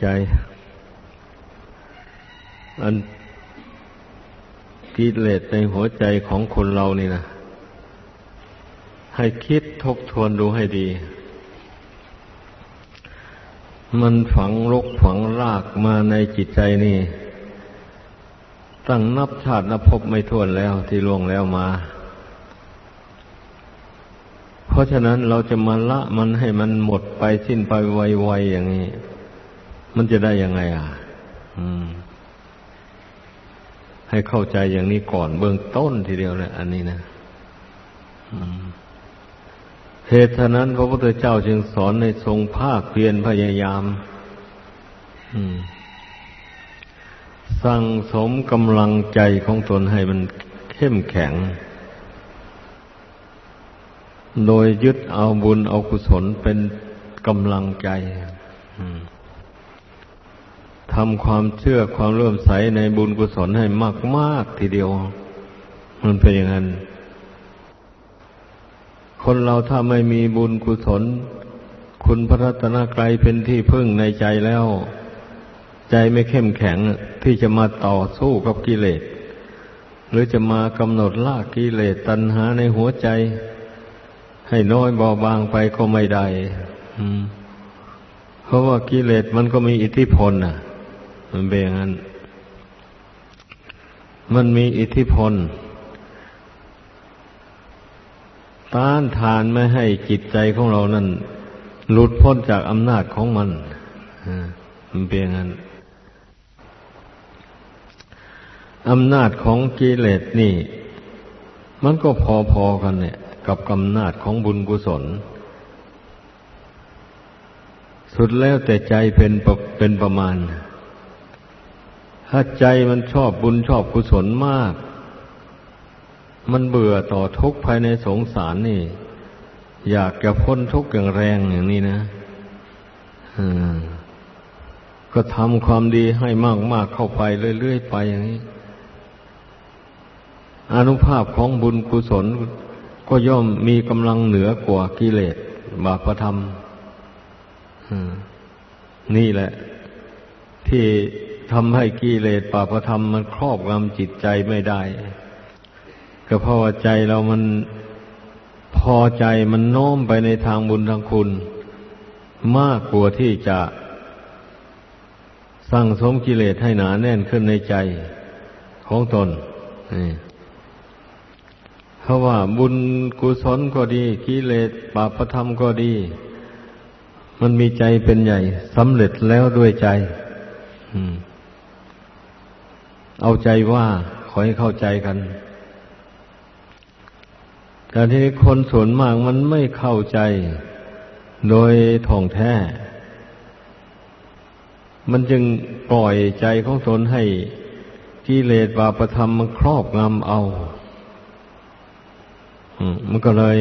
ใจ อันกิเลสในหัวใจของคนเรานี่นะให้คิดทบทวนดูให้ดี มันฝังรกฝังรากมาในจิตใจนี่ ตั้งนับชาตินับพบไม่ท้วนแล้วที่ล่วงแล้วมา เพราะฉะนั้นเราจะมาละมันให้มันหมดไปสิ้นไปไวๆอย่างนี้ มันจะได้ยังไงอะอให้เข้าใจอย่างนี้ก่อนเบื้องต้นทีเดียวเลยอันนี้นะเหตุฉะนั้นพระพุทธเจ้าจึงสอนในทรงภาคเพียรพยายามสั่งสมกำลังใจของตนให้มันเข้มแข็ง โดยยึดเอาบุญเอากุศลเป็นกำลังใจ ทำความเชื่อความเลื่อมใสในบุญกุศลให้มากๆทีเดียว มันเป็นอย่างนั้น คนเราถ้าไม่มีบุญกุศล คุณพระรัตนกรัยเป็นที่พึ่งในใจแล้ว ใจไม่เข้มแข็งที่จะมาต่อสู้กับกิเลส หรือจะมากำหนดละกิเลสตัณหาในหัวใจ ให้น้อยเบาบางไปก็ไม่ได้เพราะว่ากิเลสมันก็มีอิทธิพลน่ะ มันเป็นอย่างนั้น มันมีอิทธิพล ต้านทานไม่ให้จิตใจของเรานั้นหลุดพ้นจากอำนาจของมันมันเป็นอย่างนั้นอำนาจของกิเลสนี่ มันก็พอๆกันเนี่ย กับอำนาจของบุญกุศล สุดแล้วแต่ใจเป็นเป็นประมาณ ถ้าใจมันชอบบุญชอบกุศลมาก มันเบื่อต่อทุกข์ภายในสงสารนี่ อยากจะพ้นทุกข์อย่างแรงอย่างนี้นะก็ทำความดีให้มากๆเข้าไปเรื่อยๆไปอย่างนี้อนุภาพของบุญกุศลก็ย่อมมีกำลังเหนือกว่ากิเลสบาปธรรมนี่แหละ ที่ ทำให้กิเลสบาปธรรมมันครอบงำจิตใจไม่ได้ ก็เพราะว่าใจเรามันพอใจมันโน้มไปในทางบุญทางคุณ มากกว่าที่จะสั่งสมกิเลสให้หนาแน่นขึ้นในใจของตนเพราะว่าบุญกุศลก็ดีกิเลสบาปธรรมก็ดี มันมีใจเป็นใหญ่สำเร็จแล้วด้วยใจ เอาใจว่าขอให้เข้าใจกันแต่ที่คนส่วนมากมันไม่เข้าใจ โดยท่องแท้ มันจึงปล่อยใจของตนให้กิเลสบาปธรรมมันครอบงำเอามันก็เลย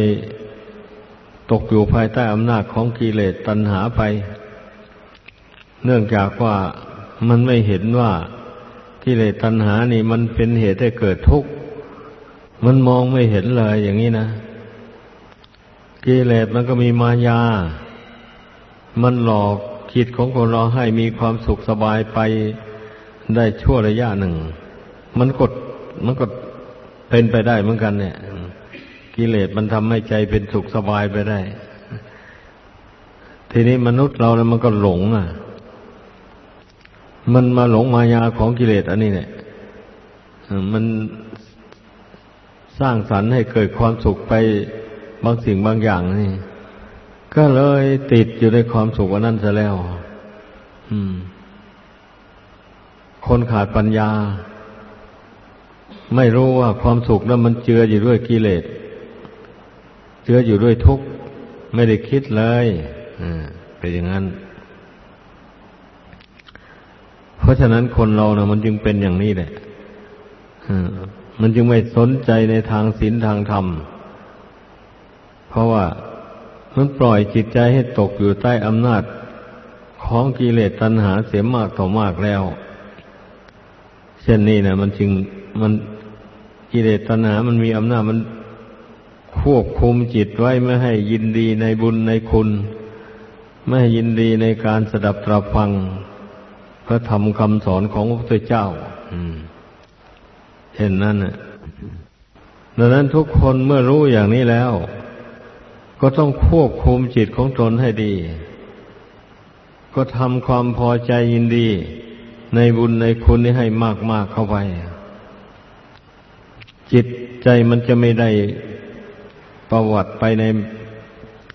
ตกอยู่ภายใต้อำนาจของกิเลสตัณหาไป เนื่องจากว่ามันไม่เห็นว่า กิเลสตัณหานี่มันเป็นเหตุให้เกิดทุกข์ มันมองไม่เห็นเลยอย่างนี้นะ กิเลสมันก็มีมายา มันหลอกคิดของคนเราให้มีความสุขสบายไปได้ชั่วระยะหนึ่ง มันกดมันก็เป็นไปได้เหมือนกันเนี่ย กิเลสมันทำให้ใจเป็นสุขสบายไปได้ ทีนี้มนุษย์เราเนี่ยมันก็หลงอะ มันมาหลงมายาของกิเลสอันนี้เนี่ยมันสร้างสรรค์ให้เกิดความสุขไปบางสิ่งบางอย่างนี่ ก็เลยติดอยู่ในความสุขวันนั้นซะแล้ว อืม คนขาดปัญญา ไม่รู้ว่าความสุขนั้นมันเจืออยู่ด้วยกิเลส เจืออยู่ด้วยทุกข์ ไม่ได้คิดเลย อ่าเป็นอย่างนั้น เพราะฉะนั้นคนเรานะมันจึงเป็นอย่างนี้แหละมันจึงไม่สนใจในทางศีลทางธรรม เพราะว่ามันปล่อยจิตใจให้ตกอยู่ใต้อำนาจของกิเลสตัณหาเสียมากต่อมากแล้ว เช่นนี้นะมันจึงมันกิเลสตัณหา มันมีอำนาจมันควบคุมจิตไว้ไม่ให้ยินดีในบุญในคุณ ไม่ให้ยินดีในการสดับตรับฟัง ระธรรมคำสอนของพระพุทธเจ้าเห็นนั่นน่ะดังนั้นทุกคนเมื่อรู้อย่างนี้แล้ว ก็ต้องควบคุมจิตของตนให้ดี ก็ทำความพอใจยินดี ในบุญในคุณนี้ให้มากๆเข้าไป จิตใจมันจะไม่ได้ประวัติไปใน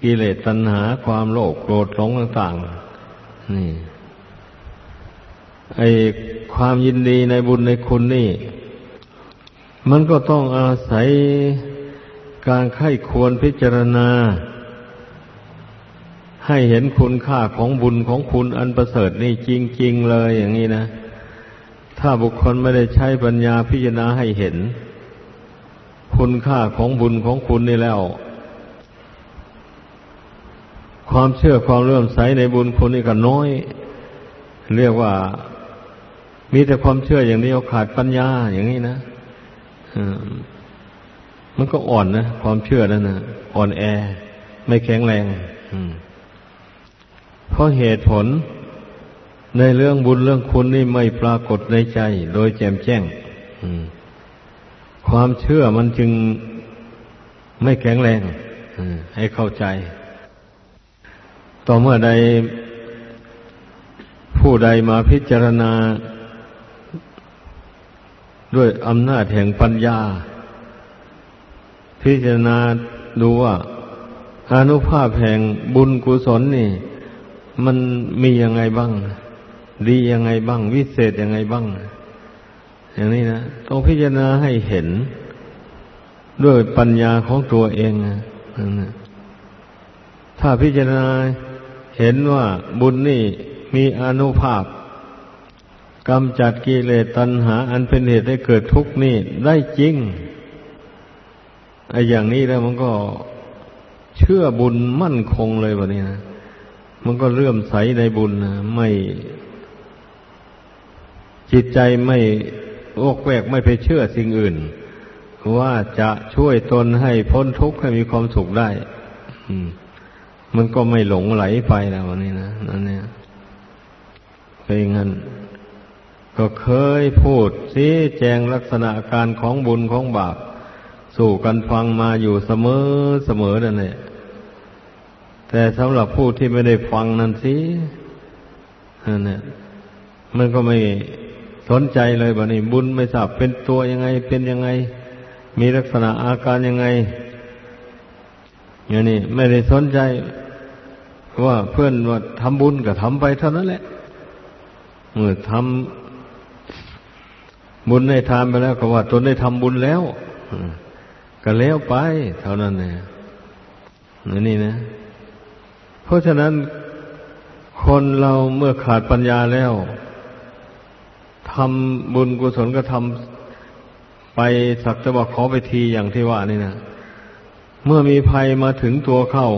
กิเลสตัณหาความโลภโกรธหลงต่าง ๆ นี่ ไอความยินดีในบุญในคุณนี่ มันก็ต้องอาศัยการไข้ควรพิจารณา ให้เห็นคุณค่าของบุญของคุณอันประเสริฐนี่จริง ๆ เลยอย่างนี้นะ ถ้าบุคคลไม่ได้ใช้ปัญญาพิจารณาให้เห็น คุณค่าของบุญของคุณนี่แล้ว ความเชื่อความเลื่อมใสในบุญคุณนี่ก็น้อย เรียกว่า มีแต่ความเชื่ออย่างนี้เอาขาดปัญญาอย่างนี้นะมันก็อ่อนนะความเชื่อนั่นนะอ่อนแอ ไม่แข็งแรงเพราะเหตุผลในเรื่องบุญเรื่องคุณนี่ไม่ปรากฏในใจ โดยแจ่มแจ้งความเชื่อมันจึงไม่แข็งแรงให้เข้าใจ ต่อเมื่อใดผู้ใดมาพิจารณา ด้วยอำนาจแห่งปัญญา พิจารณาดูว่าอนุภาพแห่งบุญกุศลนี่ มันมียังไงบ้าง ดียังไงบ้าง วิเศษยังไงบ้าง อย่างนี้นะต้องพิจารณาให้เห็น ด้วยปัญญาของตัวเองนะถ้าพิจารณาเห็นว่าบุญนี่มีอนุภาพ กำจัดกิเลสตัณหา อันเป็นเหตุให้เกิดทุกข์นี่ได้จริงไอ้อย่างนี้แล้วมันก็เชื่อบุญมั่นคงเลยวันนี้นะมันก็เลื่อมใสในบุญนะไม่จิตใจไม่โอกแวกไม่ไปเชื่อสิ่งอื่น ว่าจะช่วยตนให้พ้นทุกข์ให้มีความสุขได้มมันก็ไม่หลงไหลไปแล้ววันนี้นะนั่นเนี่ยเป็นงั้น ก็เคยพูดชี้แจงลักษณะการของบุญของบาป สู่กันฟังมาอยู่เสมอเสมอนั่นแหละแต่สำหรับผู้ที่ไม่ได้ฟังนั่นสินั่นเนี่ยมันก็ไม่สนใจเลยบ่นี้บุญไม่ทราบเป็นตัวยังไง เป็นยังไง มีลักษณะอาการยังไงอย่างนี้ไม่ได้สนใจว่าเพื่อนว่าทำบุญก็ทำไปเท่านั้นแหละเมื่อทำ บุญได้ทานไปแล้วก็ว่า ตนได้ทำบุญแล้วก็แล้วไป เท่านั้นเนี่ยนี่นะ เพราะฉะนั้นคนเราเมื่อขาดปัญญาแล้วทำบุญกุศลก็ทำไปสักแต่ว่าขอไปทีอย่างที่ว่านี่นะเมื่อมีภัยมาถึงตัวเข้า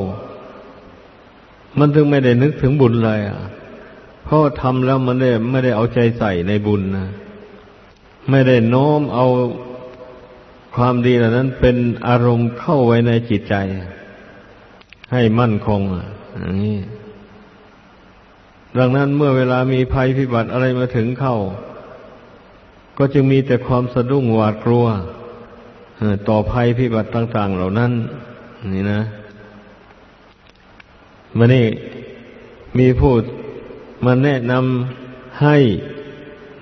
มันถึงไม่ได้นึกถึงบุญเลยอะเพราะทำแล้วมันได้ไม่ได้เอาใจใส่ในบุญนะ ไม่ได้โน้มเอาความดีเหล่านั้นเป็นอารมณ์เข้าไว้ในจิตใจ ให้มั่นคงอย่างนี้ดังนั้นเมื่อเวลามีภัยพิบัติอะไรมาถึงเข้า ก็จึงมีแต่ความสะดุ้งหวาดกลัวต่อภัยพิบัติต่าง ๆ เหล่านั้น นี่นะมันนี่มีผู้มาแนะนำให้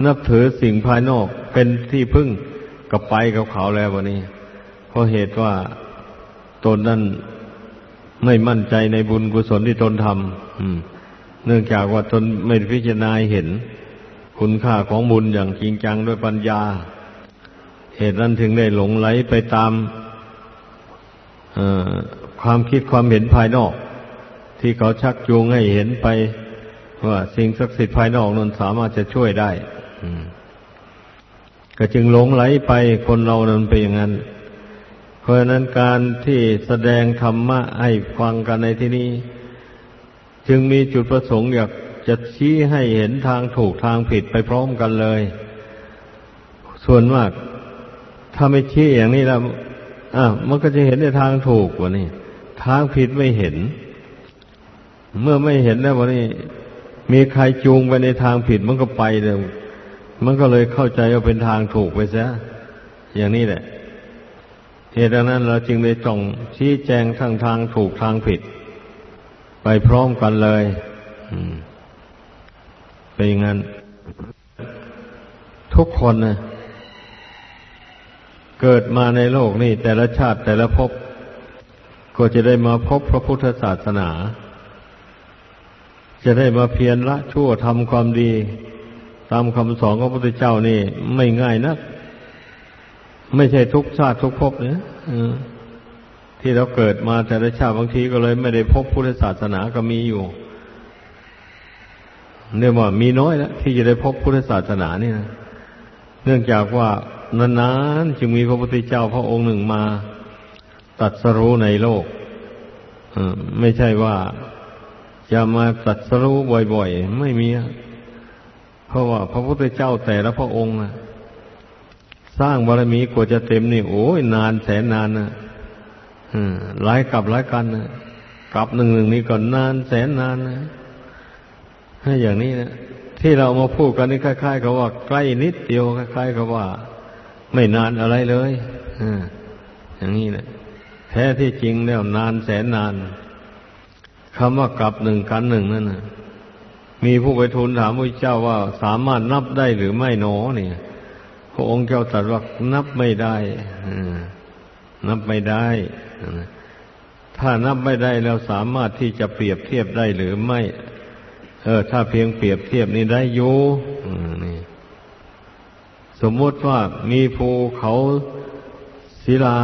นับถือสิ่งภายนอก เป็นที่พึ่งกับไปกับเขาแล้ววันนี้เพราะเหตุว่าตนนั้นไม่มั่นใจในบุญกุศลที่ตนทำเนื่องจากว่าตนไม่พิจารณาเห็น คุณค่าของบุญอย่างจริงจังด้วยปัญญา เหตุนั้นถึงได้หลงไหลไปตามความคิดความเห็นภายนอก ที่เขาชักจูงให้เห็นไป ว่าสิ่งศักดิ์สิทธิ์ภายนอกนั้นสามารถจะช่วยได้ ก็จึงหลงไหลไปคนเรานั้นเป็นอย่างนั้น เพราะนั้นการที่แสดงธรรมะให้ฟังกันในที่นี้ จึงมีจุดประสงค์อยากจะชี้ให้เห็นทางถูกทางผิดไปพร้อมกันเลย ส่วนมาก ถ้าไม่ชี้อย่างนี้แล้วอะมันก็จะเห็นในทางถูกกว่านี่ทางผิดไม่เห็น เมื่อไม่เห็นแล้ววันนี้ มีใครจูงไปในทางผิดมันก็ไปเลย มันก็เลยเข้าใจว่าเป็นทางถูกไปซะอย่างนี้แหละ เหตุนั้นเราจึงได้จ้องชี้แจงทั้งทางถูกทางผิด ไปพร้อมกันเลยเป็นอย่างนั้น ทุกคนนะเกิดมาในโลกนี่แต่ละชาติแต่ละภพก็จะได้มาพบพระพุทธศาสนา จะได้มาเพียรละชั่วทำความดี ตามคำสอนของพระพุทธเจ้านี่ไม่ง่ายนัก ไม่ใช่ทุกชาติทุกภพเนี่ยที่เราเกิดมาแต่ละชาติบางทีก็เลยไม่ได้พบพุทธศาสนาก็มีอยู่เนี่ยว่ามีน้อยแล้วที่จะได้พบพุทธศาสนานี่นะเนื่องจากว่านานๆจึงมีพระพุทธเจ้าพระองค์หนึ่งมาตัดสรู้ในโลกไม่ใช่ว่าจะมาตัดสรู้บ่อย ๆ ไม่มี เพราะว่าพระพุทธเจ้าแต่ละพระองค์สร้างบารมีกว่าจะเต็มนี่โอ้ยนานแสนนานนะหลายกับหลายกันนะกับหนึ่งหนึ่งนี้ก็นานแสนนานนะให้อย่างนี้นะที่เรามาพูดกันนี่คล้ายๆกับว่าใกล้นิดเดียวคล้ายๆกับว่า ไม่นานอะไรเลยอย่างนี้นะแท้ที่จริงแล้วนานแสนนานคำว่ากลับหนึ่งกันหนึ่งนั่นนะ มีผู้ไปทูลถามพระเจ้าว่าสามารถนับได้หรือไม่หนอเนี่ยพระองค์เจ้าตรัสว่านับไม่ได้นับไม่ได้ ถ้านับไม่ได้แล้วสามารถที่จะเปรียบเทียบได้หรือไม่ เออ ถ้าเพียงเปรียบเทียบนี่ได้อยู่นี่สมมติว่ามีภูเขาศิลา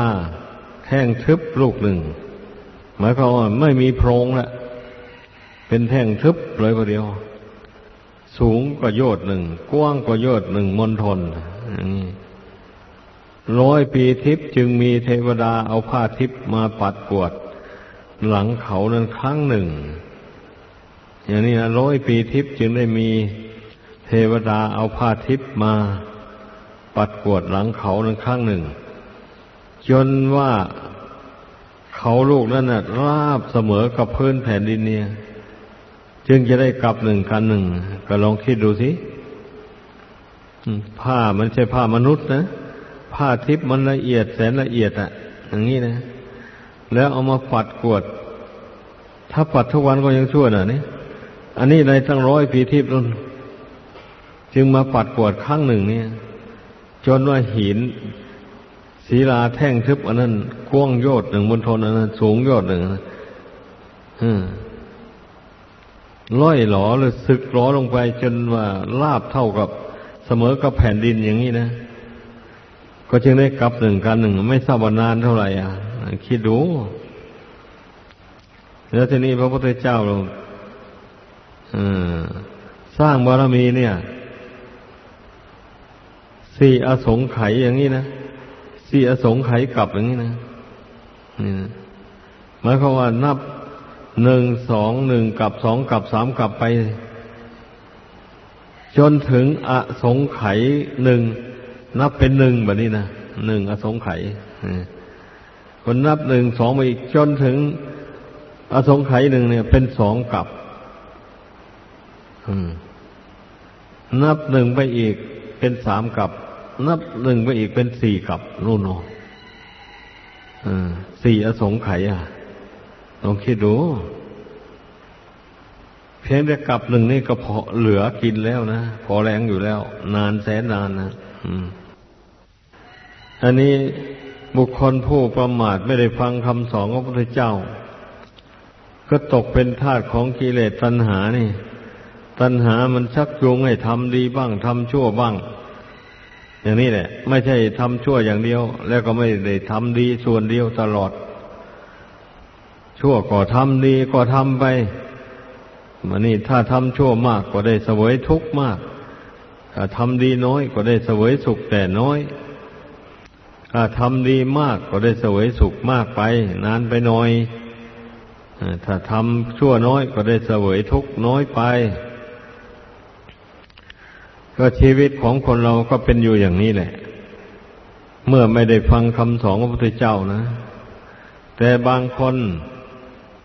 แท่งทึบลูกหนึ่ง หมายความว่าไม่มีโพรงละเป็นแท่งทึบเลยประเดียว สูงกว่าโยดหนึ่งกว้างกว่าโยดหนึ่งมณฑลร้อยปีทิพย์จึงมีเทวดาเอาผ้าทิพย์มาปัดกวด หลังเขานั้นครั้งหนึ่ง อย่างนี้นะร้อยปีทิพย์จึงได้มีเทวดาเอาผ้าทิพย์มาปัดกวดหลังเขานั้นครั้งหนึ่ง จนว่าเขาลูกนั้นนะราบเสมอกับพื้นแผ่นดินเนี่ย จึงจะได้กลับหนึ่งกันหนึ่ง ก็ลองคิดดูสิผ้ามันใช่ผ้ามนุษย์นะ ผ้าทิพย์มันละเอียดแสนละเอียดอะอย่างนี้นะ แล้วเอามาปัดกวด ถ้าปัดทุกวันก็ยังชั่วหน่ะนี่อันนี้ในตั้งร้อยปีทิพย์นั่นจึงมาปัดกวดครั้งหนึ่งเนี่ย จนว่าหินศีลาแท่งทึบอันนั้นกว้างโยดหนึ่งบนทนอันนั้นสูงโยดหนึ่ง ล่อยหลอหรือสึกหลอลงไปจนว่าลาบเท่ากับเสมอกับแผ่นดินอย่างนี้นะ ก็จึงได้กลับหนึ่งกันหนึ่ง ไม่ทราบว่านานเท่าไหร่อะ คิดดู แล้วทีนี้พระพุทธเจ้าเราสร้างบารมีเนี่ยสี่อสงไขยอย่างนี้นะสี่อสงไขยกลับอย่างนี้นะนี่นะหมายความว่านับ หนึ่งสองหนึ่งกับสองกับสามกับไป จนถึงอสงไขยหนึ่งนับเป็นหนึ่งแบบนี้นะหนึ่งอสงไขยคนนับหนึ่งสองไปอีกจนถึง อสงไขยหนึ่งเนี่ย เป็นสองกับนับหนึ่งไปอีกเป็นสามกับ นับหนึ่งไปอีกเป็นสี่กับนู่นนาะสี่อสงไขยอะ ลองคิดดู เพียงแต่กลับหนึ่งนี่ก็พอเหลือกินแล้วนะ พอแรงอยู่แล้ว นานแสนนานนะอันนี้บุคคลผู้ประมาทไม่ได้ฟังคำสอนของพระพุทธเจ้า ก็ตกเป็นทาสของกิเลสตัณหานี่ ตัณหามันชักจูงให้ทำดีบ้างทำชั่วบ้าง อย่างนี้แหละ ไม่ใช่ทำชั่วอย่างเดียว แล้วก็ไม่ได้ทำดีส่วนเดียวตลอด ชั่วก็ทำดีก็ทำไปมันนี่ถ้าทำชั่วมากก็ได้เสวยทุกข์มาก ถ้าทำดีน้อยก็ได้เสวยสุขแต่น้อย ถ้าทำดีมากก็ได้เสวยสุขมากไป นานไปหน่อย ถ้าทำชั่วน้อยก็ได้เสวยทุกข์น้อยไป ก็ชีวิตของคนเราก็เป็นอยู่อย่างนี้แหละ เมื่อไม่ได้ฟังคำสอนของพระพุทธเจ้านะ แต่บางคน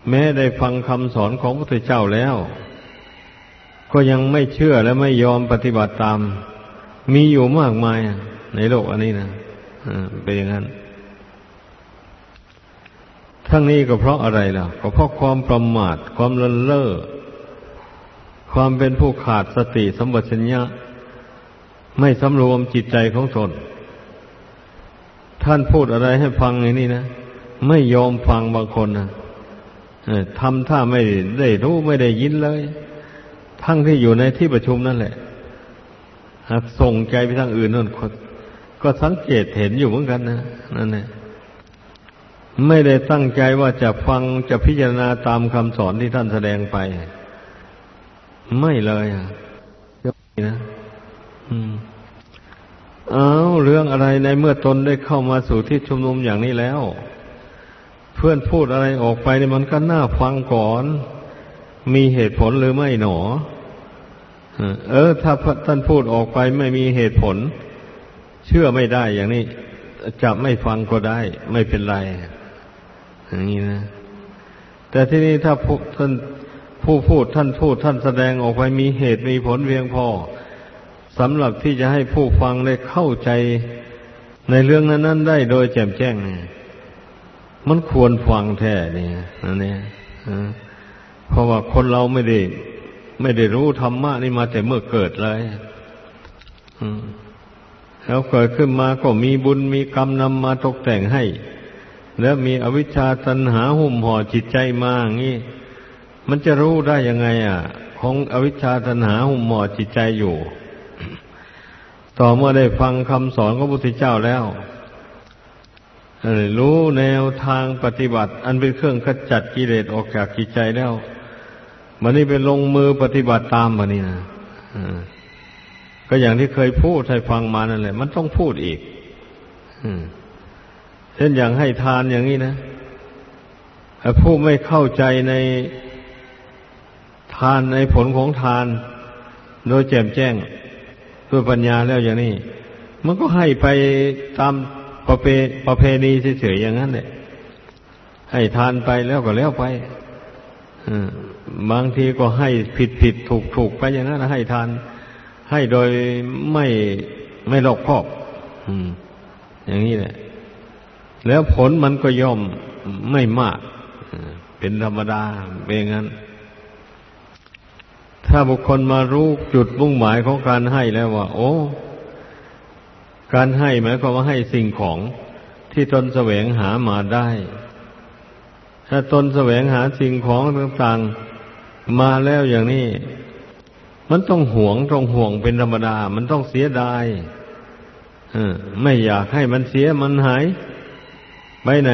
แม้ได้ฟังคำสอนของพระพุทธเจ้าแล้ว ก็ยังไม่เชื่อและไม่ยอมปฏิบัติตาม มีอยู่มากมายในโลกอันนี้นะเป็นอย่างนั้น ทั้งนี้ก็เพราะอะไรล่ะ ก็เพราะความประมาท ความเลินเล่อความเป็นผู้ขาดสติสัมปชัญญะ ไม่สำรวมจิตใจของตนท่านพูดอะไรให้ฟังอย่างนี้นะ ไม่ยอมฟังบางคนนะ ทำท่าไม่ได้รู้ไม่ได้ยินเลย ทั้งที่อยู่ในที่ประชุมนั่นแหละ หากส่งใจไปทางอื่นนั่นก็สังเกตเห็นอยู่เหมือนกันนะนั่นแหละไม่ได้ตั้งใจว่าจะฟังจะพิจารณาตามคำสอนที่ท่านแสดงไป ไม่เลยอะนะอืมเอาเรื่องอะไรในเมื่อตนได้เข้ามาสู่ที่ชุมนุมอย่างนี้แล้ว เพื่อนพูดอะไรออกไปเนี่ยมันก็น่าฟังก่อน มีเหตุผลหรือไม่หนอ เออ ถ้าท่านพูดออกไปไม่มีเหตุผล เชื่อไม่ได้อย่างนี้จะไม่ฟังก็ได้ ไม่เป็นไร อย่างนี้นะ แต่ที่นี้ถ้าท่านผู้พูดท่านพูดท่านแสดงออกไปมีเหตุมีผลเพียงพอสำหรับที่จะให้ผู้ฟังได้เข้าใจในเรื่องนั้น ๆ ได้โดยแจ่มแจ้ง มันควรฟังแท้เนี่ยนั่นเนี่ยเพราะว่าคนเราไม่ได้ ไม่ได้รู้ธรรมะนี่มาแต่เมื่อเกิดเลยแล้วเกิดขึ้นมาก็มีบุญมีกรรมนำมาตกแต่งให้ แล้วมีอวิชชาตัณหาหุ่มห่อจิตใจมาอย่างนี้มันจะรู้ได้ยังไง อะ ของอวิชชาตัณหาหุ่มห่อจิตใจอยู่ ต่อเมื่อได้ฟังคำสอนของพระพุทธเจ้าแล้ว รู้แนวทางปฏิบัติ อันเป็นเครื่องขจัดกิเลสออกจากจิตใจแล้วมันนี่เป็นลงมือปฏิบัติตามมันนี่นะก็อย่างที่เคยพูดให้ฟังมานั่นแหละ มันต้องพูดอีกเช่นอย่างให้ทานอย่างนี้นะผู้ไม่เข้าใจในทานในผลของทาน โดยแจ่มแจ้งด้วยปัญญาแล้วอย่างนี้ มันก็ให้ไปตาม ประเพประเพณีเฉยๆอย่างนั้นแหละให้ทานไปแล้วก็แล้วไปบางทีก็ให้ผิดผิดถูกถูกไปอย่างนั้นให้ทาน ให้โดยไม่ไม่หลอกคอบอย่างนี้แหละ แล้วผลมันก็ย่อมไม่มาก เป็นธรรมดาเป็นงั้น ถ้าบุคคลมารู้จุดมุ่งหมายของการให้แล้วว่า โอ้ การให้หมายความว่าให้สิ่งของที่ตนแสวงหามาได้ ถ้าตนแสวงหาสิ่งของต่างๆมาแล้วอย่างนี้ มันต้องหวงต้องห่วงเป็นธรรมดา มันต้องเสียดายไม่อยากให้มันเสียมันหาย ไปไหน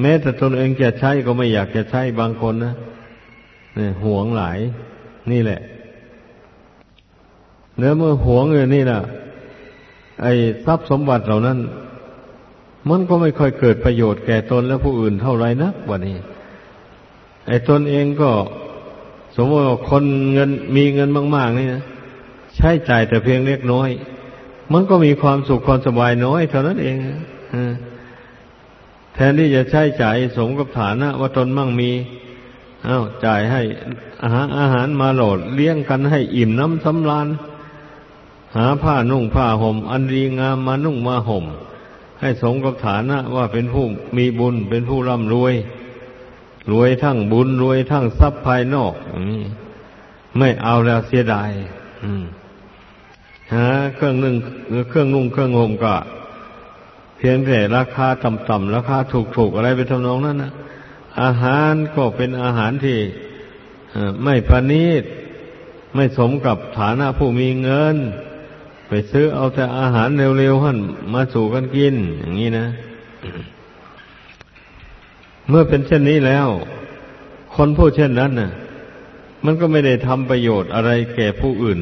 แม้แต่ตนเองจะใช้ก็ไม่อยากจะใช้บางคนนะเนี่ยห่วงหลาย นี่แหละเนื้อเมื่อห่วงอย่างนี้นะ ไอ้ทรัพย์สมบัติเหล่านั้น มันก็ไม่ค่อยเกิดประโยชน์แก่ตนและผู้อื่นเท่าไรนักวันนี้ ไอ้ตนเองก็ สมมติว่าคนเงินมีเงินมาก ๆ นี่นะใช้จ่ายแต่เพียงเล็กน้อย มันก็มีความสุขความสบายน้อยเท่านั้นเองแทนที่จะใช้จ่ายสมกับฐานะ ว่าตนมั่งมีอา้าวจ่ายให้อาหารอาหารมาโหลดเลี้ยงกันให้อิ่มน้ำสำราญ หาผ้านุ่งผ้าห่ม อันดีงามมานุ่งมาห่ม ให้สมกับฐานะว่าเป็นผู้มีบุญเป็นผู้ร่ำรวย รวยทั้งบุญรวยทั้งทรัพย์ภายนอกไม่เอาแล้วเสียดายหาเครื่องนึ่งเครื่องนุ่งเครื่องห่มก็ เพียงแต่ราคาต่ำๆราคาถูกๆอะไรไปทำนองนั้นนะอาหารก็เป็นอาหารที่ไม่ประณีตไม่สมกับฐานะผู้มีเงิน ไปซื้อเอาแต่อาหารเร็วๆหันมาสู่กันกิน อย่างนี้นะ เมื่อเป็นเช่นนี้แล้ว คนผู้เช่นนั้นน่ะ มันก็ไม่ได้ทำประโยชน์อะไรแก่ผู้อื่น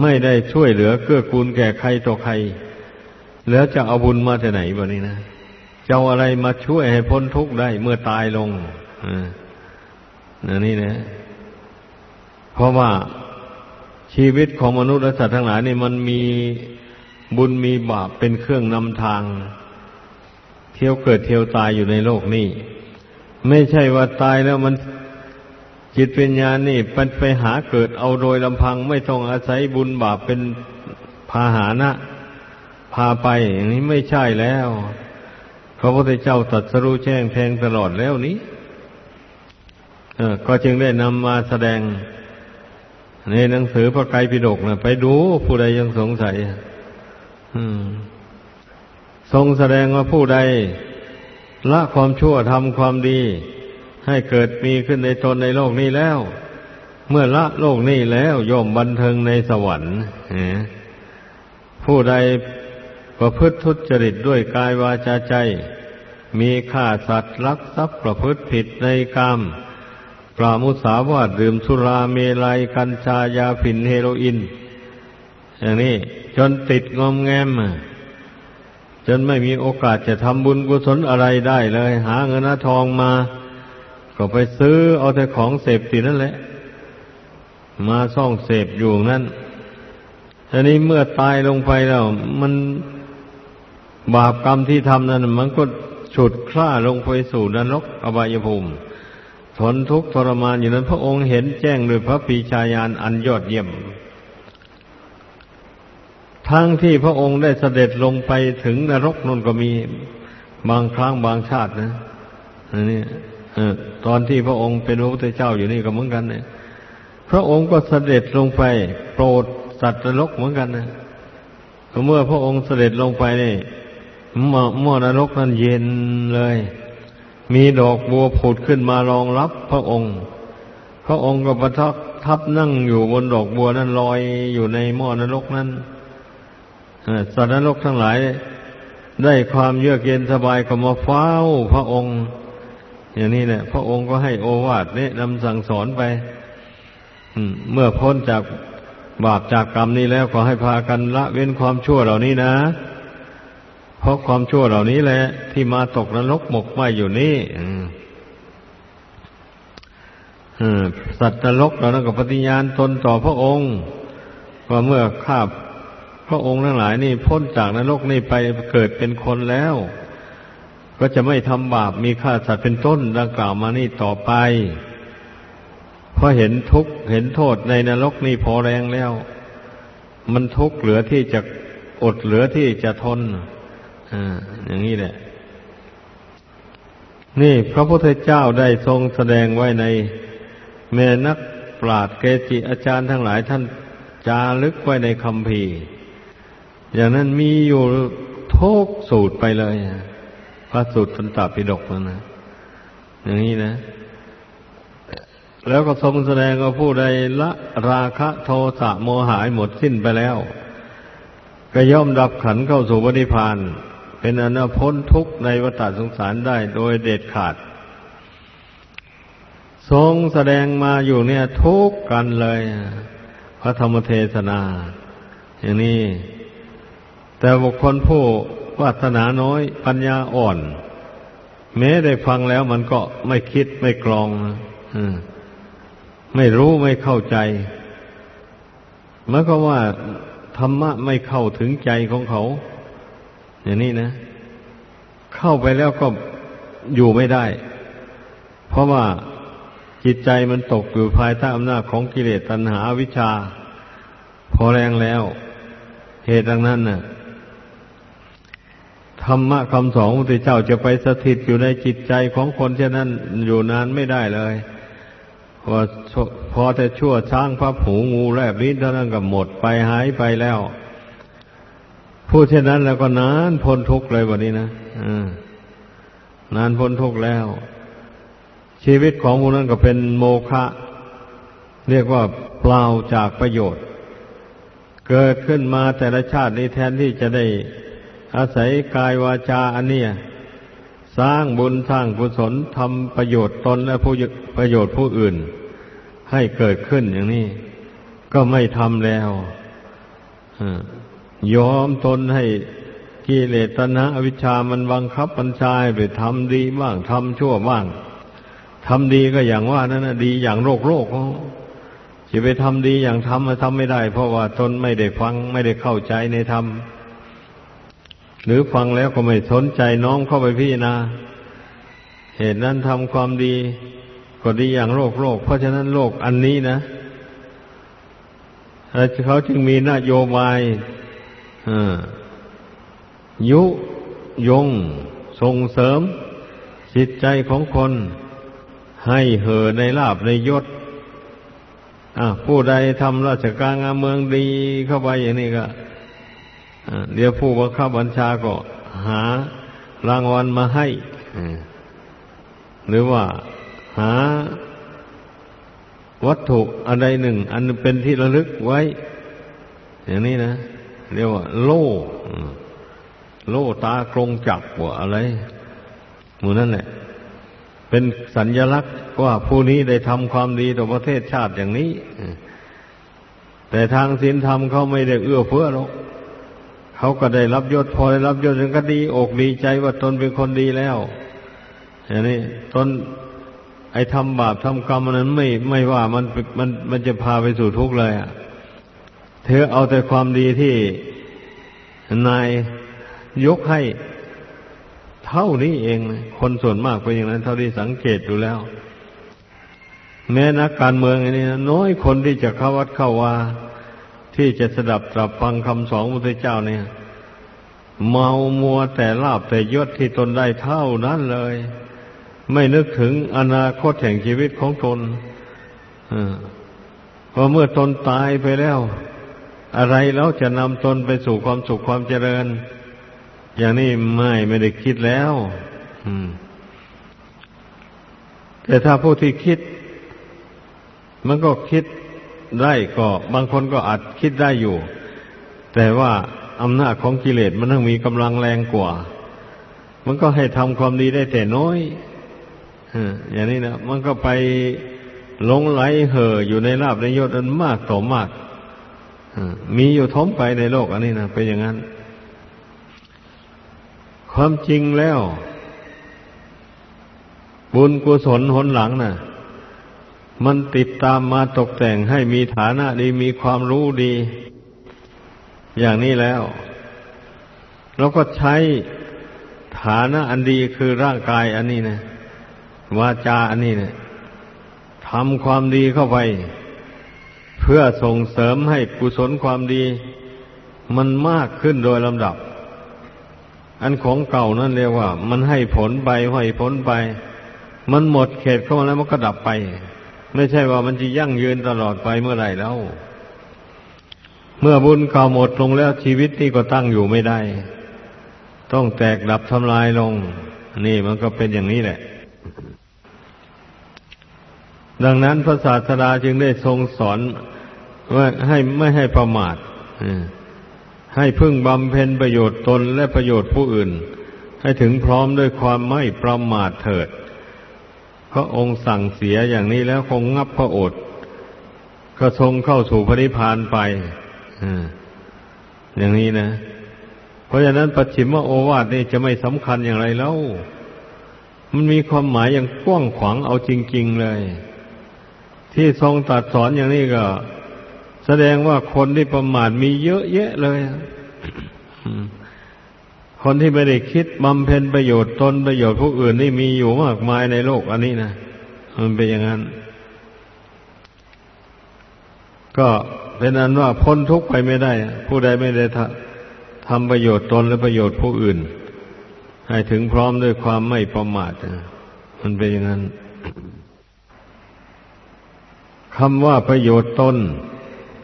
ไม่ได้ช่วยเหลือเกื้อกูลแก่ใครต่อใคร แล้วจะเอาบุญมาจากไหนบะนี้นะจะเอาอะไรมาช่วยให้พ้นทุกข์ได้เมื่อตายลงอ่านี่นะ เพราะว่า ชีวิตของมนุษย์และสัตว์ทั้งหลายนี่มันมีบุญมีบาปเป็นเครื่องนำทาง เที่ยวเกิดเที่ยวตายอยู่ในโลกนี้ ไม่ใช่ว่าตายแล้วมันจิตวิญญาณนี่มันไปหาเกิดเอาโดยลำพังไม่ต้องอาศัยบุญบาปเป็นพาหานะ พาไปอย่างนี้ไม่ใช่แล้วพระพุทธเจ้าตรัสรู้แจ้งแทงตลอดแล้วนี้ก็จึงได้นำมาแสดง ในหนังสือพระไตรปิฎกนะไปดูผู้ใดยังสงสัยทรงแสดงว่าผู้ใด ละความชั่วทำความดี ให้เกิดมีขึ้นในตนในโลกนี้แล้ว เมื่อละโลกนี้แล้วย่อมบันเทิงในสวรรค์ผู้ใดประพฤติทุจริตด้วยกายวาจาใจ มีฆ่าสัตว์ลักทรัพย์ประพฤติผิดในกรรม ปรามุสาวาดดื่มสุราเมลัยกัญชายาฝิ่นเฮโรอีนอย่างนี้จนติดงอมแงมจนไม่มีโอกาสจะทำบุญกุศลอะไรได้เลย หาเงินทองมา ก็ไปซื้อเอาแต่ของเสพติดนั่นแหละ มาซ่องเสพอยู่นั่นทีนี้เมื่อตายลงไปแล้ว มันบาปกรรมที่ทำนั้น มันก็ฉุดคล้าลงไปสู่นรกอบายภูมิ นทุกข์ทรมานอยู่นั้น พระองค์เห็นแจ้งโดยพระปีชาญาณอันยอดเยี่ยม ทั้งที่พระองค์ได้เสด็จลงไปถึงนรกนนก็มีบางครั้งบางชาตินะอันนี้ตอนที่พระองค์เป็นพระพุทธเจ้าอยู่นี่ก็เหมือนกันเนี่ยพระองค์ก็เสด็จลงไปโปรดสัตว์นรกเหมือนกันนะเมื่อพระองค์เสด็จลงไปนี่หม้อนรกนั้นเย็นเลย มีดอกบัวผุดขึ้นมารองรับพระองค์ พระองค์ก็ประทับทับนั่งอยู่บนดอกบัวนั้นลอยอยู่ในหม้อนรกนั้นสัตว์นรกทั้งหลาย ได้ความเยือกเย็นสบายก็มาเฝ้าพระองค์ อย่างนี้แหละพระองค์ก็ให้โอวาทแนะนำสั่งสอนไปเมื่อพ้นจากบาปจากกรรมนี้แล้วก็ให้พากันละเว้นความชั่วเหล่านี้นะ เพราะความชั่วเหล่านี้แหละ ที่มาตกนรกหมกไหมอยู่นี่สัตว์นรกเรานั้นก็ปฏิญาณตนต่อพระองค์ว่าเมื่อข้าพระองค์ทั้งหลายนี่พ้นจากนรกนี่ไปเกิดเป็นคนแล้ว ก็จะไม่ทำบาปมีฆ่าสัตว์เป็นต้นดังกล่าวมานี่ต่อไป เพราะเห็นทุกข์เห็นโทษในนรกนี่พอแรงแล้ว มันทุกข์เหลือที่จะอดเหลือที่จะทน อย่างนี้แหละ นี่พระพุทธเจ้าได้ทรงแสดงไว้ในแม่นักปราชญ์เกจิอาจารย์ทั้งหลายท่านจารึกไว้ในคำพีอย่างนั้นมีอยู่ทุกสูตรไปเลยพระสูตรสันตปิฎกนะอย่างนี้นะ แล้วก็ทรงแสดงว่าผู้ใดละราคะโทสะโมหายหมดสิ้นไปแล้ว ก็ย่อมดับขันเข้าสู่วณิพาน เป็นอนาพ้นทุกข์ในวัฏสงสารได้โดยเด็ดขาด ทรงแสดงมาอยู่เนี่ยทุกกันเลย พระธรรมเทศนา อย่างนี้ แต่บุคคลผู้วาสนาน้อยปัญญาอ่อน แม้ได้ฟังแล้วมันก็ไม่คิดไม่กรองไม่รู้ไม่เข้าใจมันก็ว่าธรรมะไม่เข้าถึงใจของเขา อย่างนี้นะ เข้าไปแล้วก็อยู่ไม่ได้ เพราะว่าจิตใจมันตกอยู่ภายใต้อำนาจของกิเลสตัณหาวิชา พอแรงแล้ว เหตุดังนั้นน่ะธรรมะคำสอนของพระเจ้าจะไปสถิตอยู่ในจิตใจของคนเช่นนั้นอยู่นานไม่ได้เลยพอพอแต่ชั่วช้างพับหูงูแลบลิ้นเท่านั้นก็หมดไปหายไปแล้ว พูดเช่นนั้นแล้วก็นานพ้นทุกข์เลยวันนี้นะนานพ้นทุกข์แล้ว ชีวิตของผู้นั้นก็เป็นโมฆะเรียกว่าเปล่าจากประโยชน์ เกิดขึ้นมาแต่ละชาตินี้แทนที่จะได้อาศัยกายวาจาอันเนี้ยสร้างบุญสร้างกุศลทำประโยชน์ตนและผู้ประโยชน์ผู้อื่น ให้เกิดขึ้นอย่างนี้ ก็ไม่ทำแล้ว ยอมทนให้กิเลสตัณหาอวิชามันบังคับบัญชาไปทำดีบ้างทำชั่วบ้างทำดีก็อย่างว่านั่นนะดีอย่างโรคโรคเขาจะไปทำดีอย่างทำมาทำไม่ได้ เพราะว่าตนไม่ได้ฟังไม่ได้เข้าใจในธรรมหรือฟังแล้วก็ไม่สนใจน้อมเข้าไปพิจารณาเหตุนั้นทำความดีก็ดีอย่างโลกโลก เพราะฉะนั้นโลกอันนี้นะเขาจึงมีนโยบาย ยุยงส่งเสริม จิตใจของคน ให้เห่อในลาบในยศผู้ใดทำราชการงานเมืองดีเข้าไปอย่างนี้ก็เดี๋ยวผู้บังคับบัญชาก็หารางวัลมาให้หรือว่าหาวัตถุอะไรหนึ่ง อันเป็นที่ระลึกไว้ อย่างนี้นะ เรียกว่า โล่โล่ตากรงจับว่าอะไรหมูนั่นแหละเป็นสัญญลักษณ์ว่าผู้นี้ได้ทำความดีต่อประเทศชาติอย่างนี้แต่ทางศีลธรรมเขาไม่ได้เอื้อเฟื้อหรอกเขาก็ได้รับยศพอได้รับยศถึงก็ดีอกดีใจว่าตนเป็นคนดีแล้วอย่างนี้ตนไอ้ทำบาปทำกรรมนั้นไม่ไม่ว่ามันมันมันจะพาไปสู่ทุกข์เลยอะ เธอเอาแต่ความดีที่นายยกให้เท่านี้เอง คนส่วนมากเป็นอย่างนั้น เท่าที่สังเกตดูแล้ว แม้นักการเมืองอันนี้น้อยคนที่จะเข้าวัดเข้าว่าที่จะสดับตรับฟังคำสอนพระเจ้าเนี่ย เมามัวแต่ลาบแต่ยศที่ตนได้เท่านั้นเลย ไม่นึกถึงอนาคตแห่งชีวิตของตนเพราะเมื่อตนตายไปแล้ว อะไรแล้วจะนำตนไปสู่ความสุขความเจริญ อย่างนี้ไม่ไม่ได้คิดแล้วแต่ถ้าผู้ที่คิด มันก็คิดได้ก็บางคนก็อาจคิดได้อยู่ แต่ว่าอำนาจของกิเลสมันต้องมีกำลังแรงกว่า มันก็ให้ทำความดีได้แต่น้อยอย่างนี้นะมันก็ไปหลงไหลเห่ออยู่ในลาบในยศอันมากต่อมาก มีอยู่ท้มไปในโลกอันนี้นะเป็นอย่างนั้น ความจริงแล้ว บุญกุศลหนหลังนะ่ะ มันติดตามมาตกแต่งให้มีฐานะดีมีความรู้ดี อย่างนี้แล้ว เราก็ใช้ฐานะอันดีคือร่างกายอันนี้นะวาจาอันนี้นะทำความดีเข้าไป เพื่อส่งเสริมให้กุศลความดี มันมากขึ้นโดยลำดับ อันของเก่านั่นเรียกว่า มันให้ผลไปให้ผลไป มันหมดเขตเข้ามาแล้วมันก็ดับไป ไม่ใช่ว่ามันจะยั่งยืนตลอดไปเมื่อไหร่แล้ว เมื่อบุญเก่าหมดลงแล้วชีวิตนี่ก็ตั้งอยู่ไม่ได้ ต้องแตกดับทำลายลง นี่มันก็เป็นอย่างนี้แหละดังนั้นพระศาสดาจึงได้ทรงสอน ว่าให้ไม่ให้ประมาทให้พึ่งบำเพ็ญประโยชน์ตนและประโยชน์ผู้อื่น ให้ถึงพร้อมด้วยความไม่ประมาทเถิด พระองค์สั่งเสียอย่างนี้แล้วคงงับพระโอษฐ์ก็ทรงเข้าสู่พระนิพพานไปอย่างนี้นะ เพราะฉะนั้นปัจฉิมโอวาทนี่จะไม่สำคัญอย่างไรแล้ว มันมีความหมายอย่างกว้างขวางเอาจริง ๆเลย ที่ทรงตัดสอนอย่างนี้ก็ แสดงว่าคนที่ประมาทมีเยอะแยะเลยคนที่ไม่ได้คิดบำเพ็ญประโยชน์ตนประโยชน์ผู้อื่นนี่มีอยู่มากมายในโลกอันนี้นะมันเป็นอย่างนั้น ก็เป็นอันว่าพ้นทุกข์ไปไม่ได้ ผู้ใดไม่ได้ทำประโยชน์ตนและประโยชน์ผู้อื่น ให้ถึงพร้อมด้วยความไม่ประมาทมันเป็นอย่างนั้นคำว่าประโยชน์ตน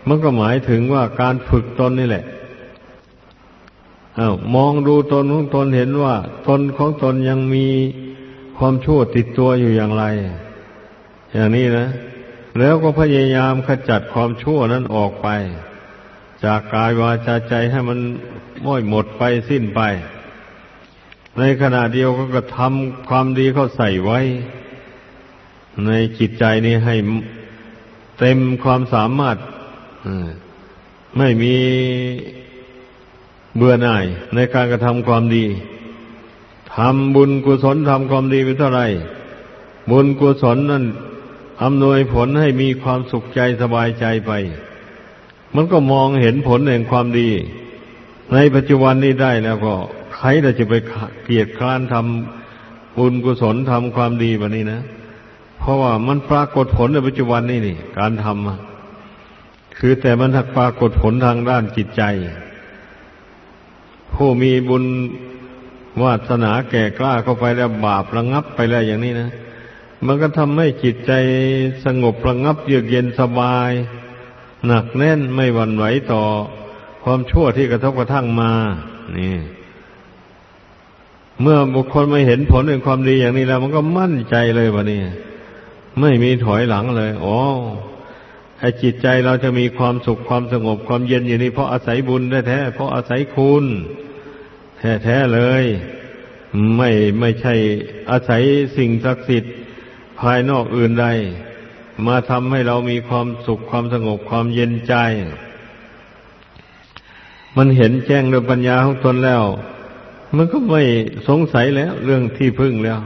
มันก็หมายถึงว่าการฝึกตนนี่แหละอาวมองดูตนของตนเห็นว่า ตนของตนยังมีความชั่วติดตัวอยู่อย่างไร อย่างนี้นะ แล้วก็พยายามขจัดความชั่วนั้นออกไป จากกายวาจาใจให้มันม้อยหมดไปสิ้นไป ในขณะเดียวก็ทำความดีเข้าใส่ไว้ ในจิตใจนี้ให้เต็มความสามารถ ไม่มีเบื่อหน่ายในการกระทำความดีทำบุญกุศลทำความดีไปเท่าไรบุญกุศลนั้นอำนวยผลให้มีความสุขใจสบายใจไป มันก็มองเห็นผลแห่งความดี ในปัจจุบันนี้ได้แล้วก็ใครจะไปเกียดคร้านทำบุญกุศลทำความดีแบบนี้นะ เพราะว่ามันปรากฏผลในปัจจุบันนี่นี่ การทำ คือแต่มันถักปรากฏผลทางด้านจิตใจ ผู้มีบุญวาสนาแก่กล้าเข้าไปแล้วบาประงับไปแล้วอย่างนี้นะ มันก็ทำให้จิตใจสงบระงับเยือกเย็นสบาย หนักแน่นไม่หวั่นไหวต่อความชั่วที่กระทบกระทั่งมา นี่ เมื่อบุคคลไม่เห็นผลในความดีอย่างนี้แล้ว มันก็มั่นใจเลยว่านี่ไม่มีถอยหลังเลย อ๋อ ไอ้จิตใจเราจะมีความสุขความสงบความเย็นอยู่นี่เพราะอาศัยบุญแท้ๆเพราะอาศัยคุณแท้ๆเลย ไม่ไม่ใช่อาศัยสิ่งศักดิ์สิทธิ์ภายนอกอื่นใด มาทำให้เรามีความสุขความสงบความเย็นใจ มันเห็นแจ้งด้วยปัญญาของตนแล้ว มันก็ไม่สงสัยแล้ว เรื่องที่พึ่งแล้ว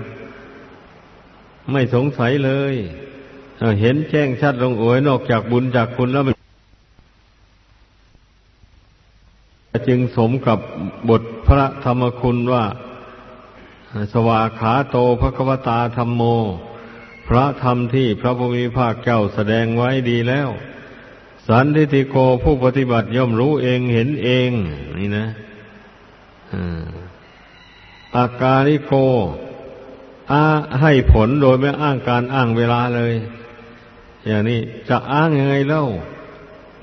ไม่สงสัยเลย เห็นแจ้งชัดลงโอยนอกจากบุญจากคุณแล้วจึงสมกับบทพระธรรมคุณว่า สวาขาโตภควตาธรรมโม พระธรรมที่พระพุทธภาคเจ้าแสดงไว้ดีแล้ว สันทิติโกผู้ปฏิบัติย่อมรู้เองเห็นเอง นี่นะอาการิโกอาให้ผลโดยไม่อ้างการอ้างเวลาเลย อย่างนี้จะอ้างยังไงเล่า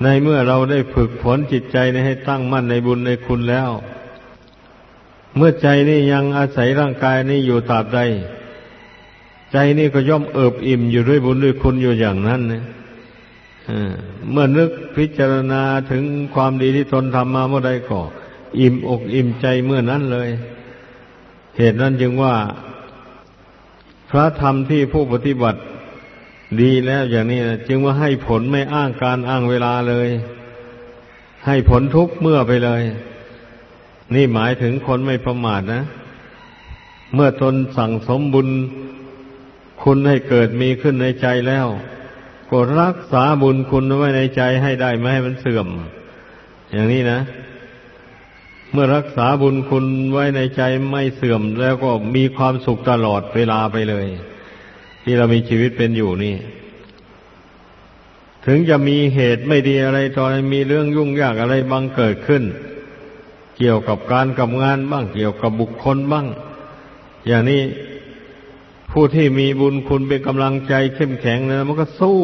ในเมื่อเราได้ฝึกฝนจิตใจในให้ตั้งมั่นในบุญในคุณแล้ว เมื่อใจนี่ยังอาศัยร่างกายนี่อยู่ตราบใด ใจนี่ก็ย่อมเอิบอิ่มอยู่ด้วยบุญด้วยคุณอยู่อย่างนั้นนะเมื่อนึกพิจารณาถึงความดีที่ตนทำมาเมื่อใดก็ อิ่มอกอิ่มใจเมื่อนั้นเลย เหตุนั้นจึงว่า พระธรรมที่ผู้ปฏิบัติ ดีแล้วอย่างนี้นะจึงว่าให้ผลไม่อ้างการอ้างเวลาเลย ให้ผลทุกเมื่อไปเลย นี่หมายถึงคนไม่ประมาทนะ เมื่อตนสั่งสมบุญคุณให้เกิดมีขึ้นในใจแล้ว ก็รักษาบุญคุณไว้ในใจให้ได้ไม่ให้มันเสื่อม อย่างนี้นะ เมื่อรักษาบุญคุณไว้ในใจไม่เสื่อมแล้วก็มีความสุขตลอดเวลาไปเลย ที่เรามีชีวิตเป็นอยู่นี่ ถึงจะมีเหตุไม่ดีอะไรตอนมีเรื่องยุ่งยากอะไรบางเกิดขึ้น เกี่ยวกับการกับงานบ้าง เกี่ยวกับบุคคลบ้าง อย่างนี้ผู้ที่มีบุญคุณเป็นกำลังใจเข้มแข็งนะมันก็สู้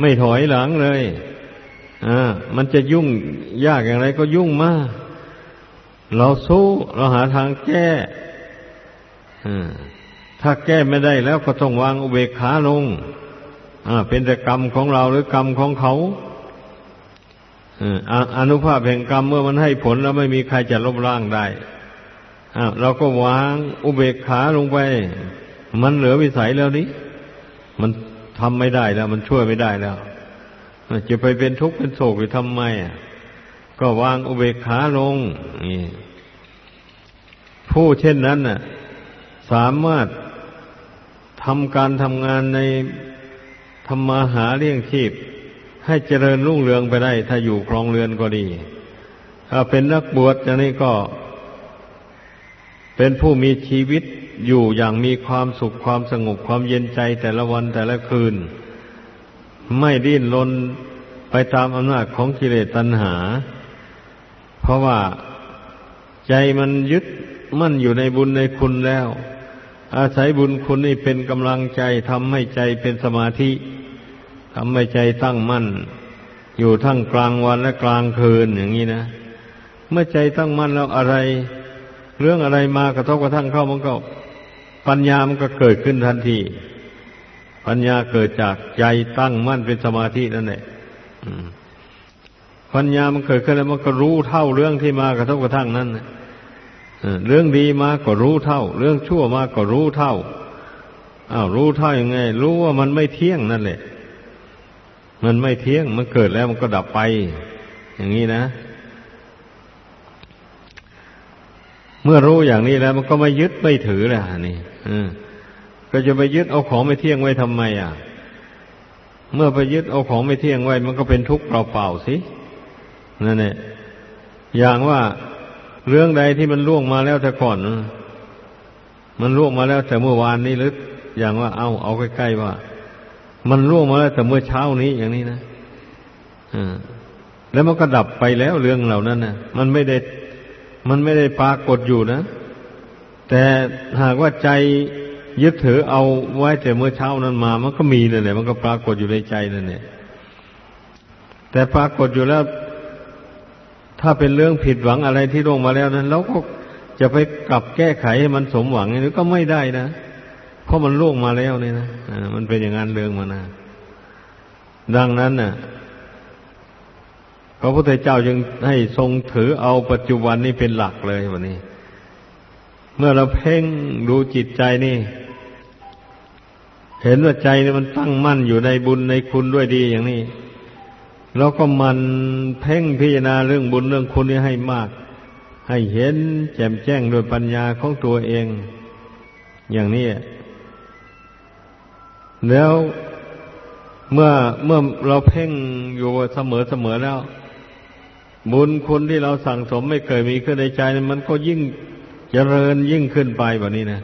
ไม่ถอยหลังเลยอ่ามันจะยุ่งยากอย่างไรก็ยุ่งมาก เราสู้เราหาทางแก้อ่า ถ้าแก้ไม่ได้แล้วก็ต้องวางอุเบกขาลงเป็นแต่กรรมของเราหรือกรรมของเขาอนุภาพแห่งกรรมเมื่อมันให้ผลแล้วไม่มีใครจะลบล้างได้เราก็วางอุเบกขาลงไป มันเหลือวิสัยแล้วนี้มันทำไม่ได้แล้ว มันช่วยไม่ได้แล้วจะไปเป็นทุกข์เป็นโศกอยู่ทำไมอะก็วางอุเบกขาลงนี่ผู้เช่นนั้นน่ะ สามารถ ทำการทำงานในทำมาหาเลี้ยงชีพ ให้เจริญรุ่งเรืองไปได้ ถ้าอยู่ครองเรือนก็ดีถ้าเป็นนักบวชอย่างนี้ก็ เป็นผู้มีชีวิตอยู่อย่างมีความสุขความสงบความเย็นใจแต่ละวันแต่ละคืน ไม่ดิ้นรนไปตามอำนาจของกิเลสตัณหา เพราะว่าใจมันยึดมั่นอยู่ในบุญในคุณแล้ว อาศัยบุญคุณนี่เป็นกำลังใจทำให้ใจเป็นสมาธิทำให้ใจตั้งมั่น อยู่ทั้งกลางวันและกลางคืนอย่างนี้นะ เมื่อใจตั้งมั่นแล้วอะไร เรื่องอะไรมากระทบกระทั่งเข้ามันก็ ปัญญามันก็เกิดขึ้นทันที ปัญญาเกิดจากใจตั้งมั่นเป็นสมาธินั่นแหละปัญญามันเกิดขึ้นแล้วมันก็รู้เท่าเรื่องที่มากระทบกระทั่งนั้นนะ เรื่องดีมาก็รู้เท่า เรื่องชั่วมาก็รู้เท่าอ้าวรู้เท่ายังไง รู้ว่ามันไม่เที่ยงนั่นแหละ มันไม่เที่ยงมันเกิดแล้วมันก็ดับไป อย่างนี้นะ เมื่อรู้อย่างนี้แล้ว มันก็ไม่ยึดไม่ถือแล้วนี่ก็จะไปยึดเอาของไม่เที่ยงไว้ทำไม อะ เมื่อไปยึดเอาของไม่เที่ยงไว้ มันก็เป็นทุกข์เปล่าๆสินั่นแหละอย่างว่า เรื่องใดที่มันล่วงมาแล้วแต่ก่อน มันล่วงมาแล้วแต่เมื่อวานนี้หรืออย่างว่าเอาเอาใกล้ๆว่า มันร่วงมาแล้วแต่เมื่อเช้านี้อย่างนี้นะอ่าแล้วมันก็ดับไปแล้วเรื่องเหล่านั้นนะมันไม่ได้มันไม่ได้ปรากฏอยู่นะ แต่หากว่าใจยึดถือเอาไว้แต่เมื่อเช้านั้นมา มันก็มีนั่นแหละมันก็ปรากฏอยู่ในใจนั่นแหละแต่ปรากฏอยู่แล้ว ถ้าเป็นเรื่องผิดหวังอะไรที่ลงมาแล้วนั้นเราก็จะไปกลับแก้ไขให้มันสมหวังนี่ก็ไม่ได้นะ เพราะมันล่วงมาแล้วนี่นะมันเป็นอย่างนั้นเรื่องมานะดังนั้นน่ะพระพุทธเจ้าจึงให้ทรงถือเอาปัจจุบันนี้เป็นหลักเลยวันนี้ เมื่อเราเพ่งดูจิตใจนี่ เห็นว่าใจนี่มันตั้งมั่นอยู่ในบุญในคุณด้วยดีอย่างนี้ เราก็มันเพ่งพิจารณาเรื่องบุญเรื่องคุณนี้ให้มาก ให้เห็นแจ่มแจ้งโดยปัญญาของตัวเอง อย่างนี้ แล้วเมื่อเมื่อเราเพ่งอยู่เสมอเสมอแล้ว บุญคุณที่เราสั่งสมไม่เคยมีขึ้นในใจมันก็ยิ่งเจริญยิ่งขึ้นไปแบบนี้นะ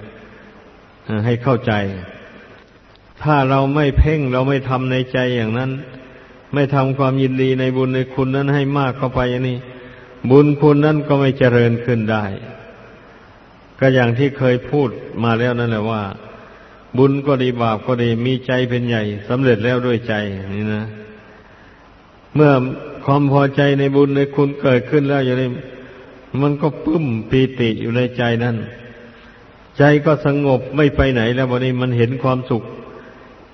ให้เข้าใจ ถ้าเราไม่เพ่งเราไม่ทำในใจอย่างนั้น ไม่ทำความยินดีในบุญในคุณนั้นให้มากเข้าไปอย่างนี้บุญคุณนั้นก็ไม่เจริญขึ้นได้ ก็อย่างที่เคยพูดมาแล้วนั่นแหละว่า บุญก็ดีบาปก็ดีมีใจเป็นใหญ่สำเร็จแล้วด้วยใจนี่นะ เมื่อความพอใจในบุญในคุณเกิดขึ้นแล้วอย่างนี้มันก็ปึ้มปีติอยู่ในใจนั้นใจก็สงบไม่ไปไหนแล้ววันนี้มันเห็นความสุข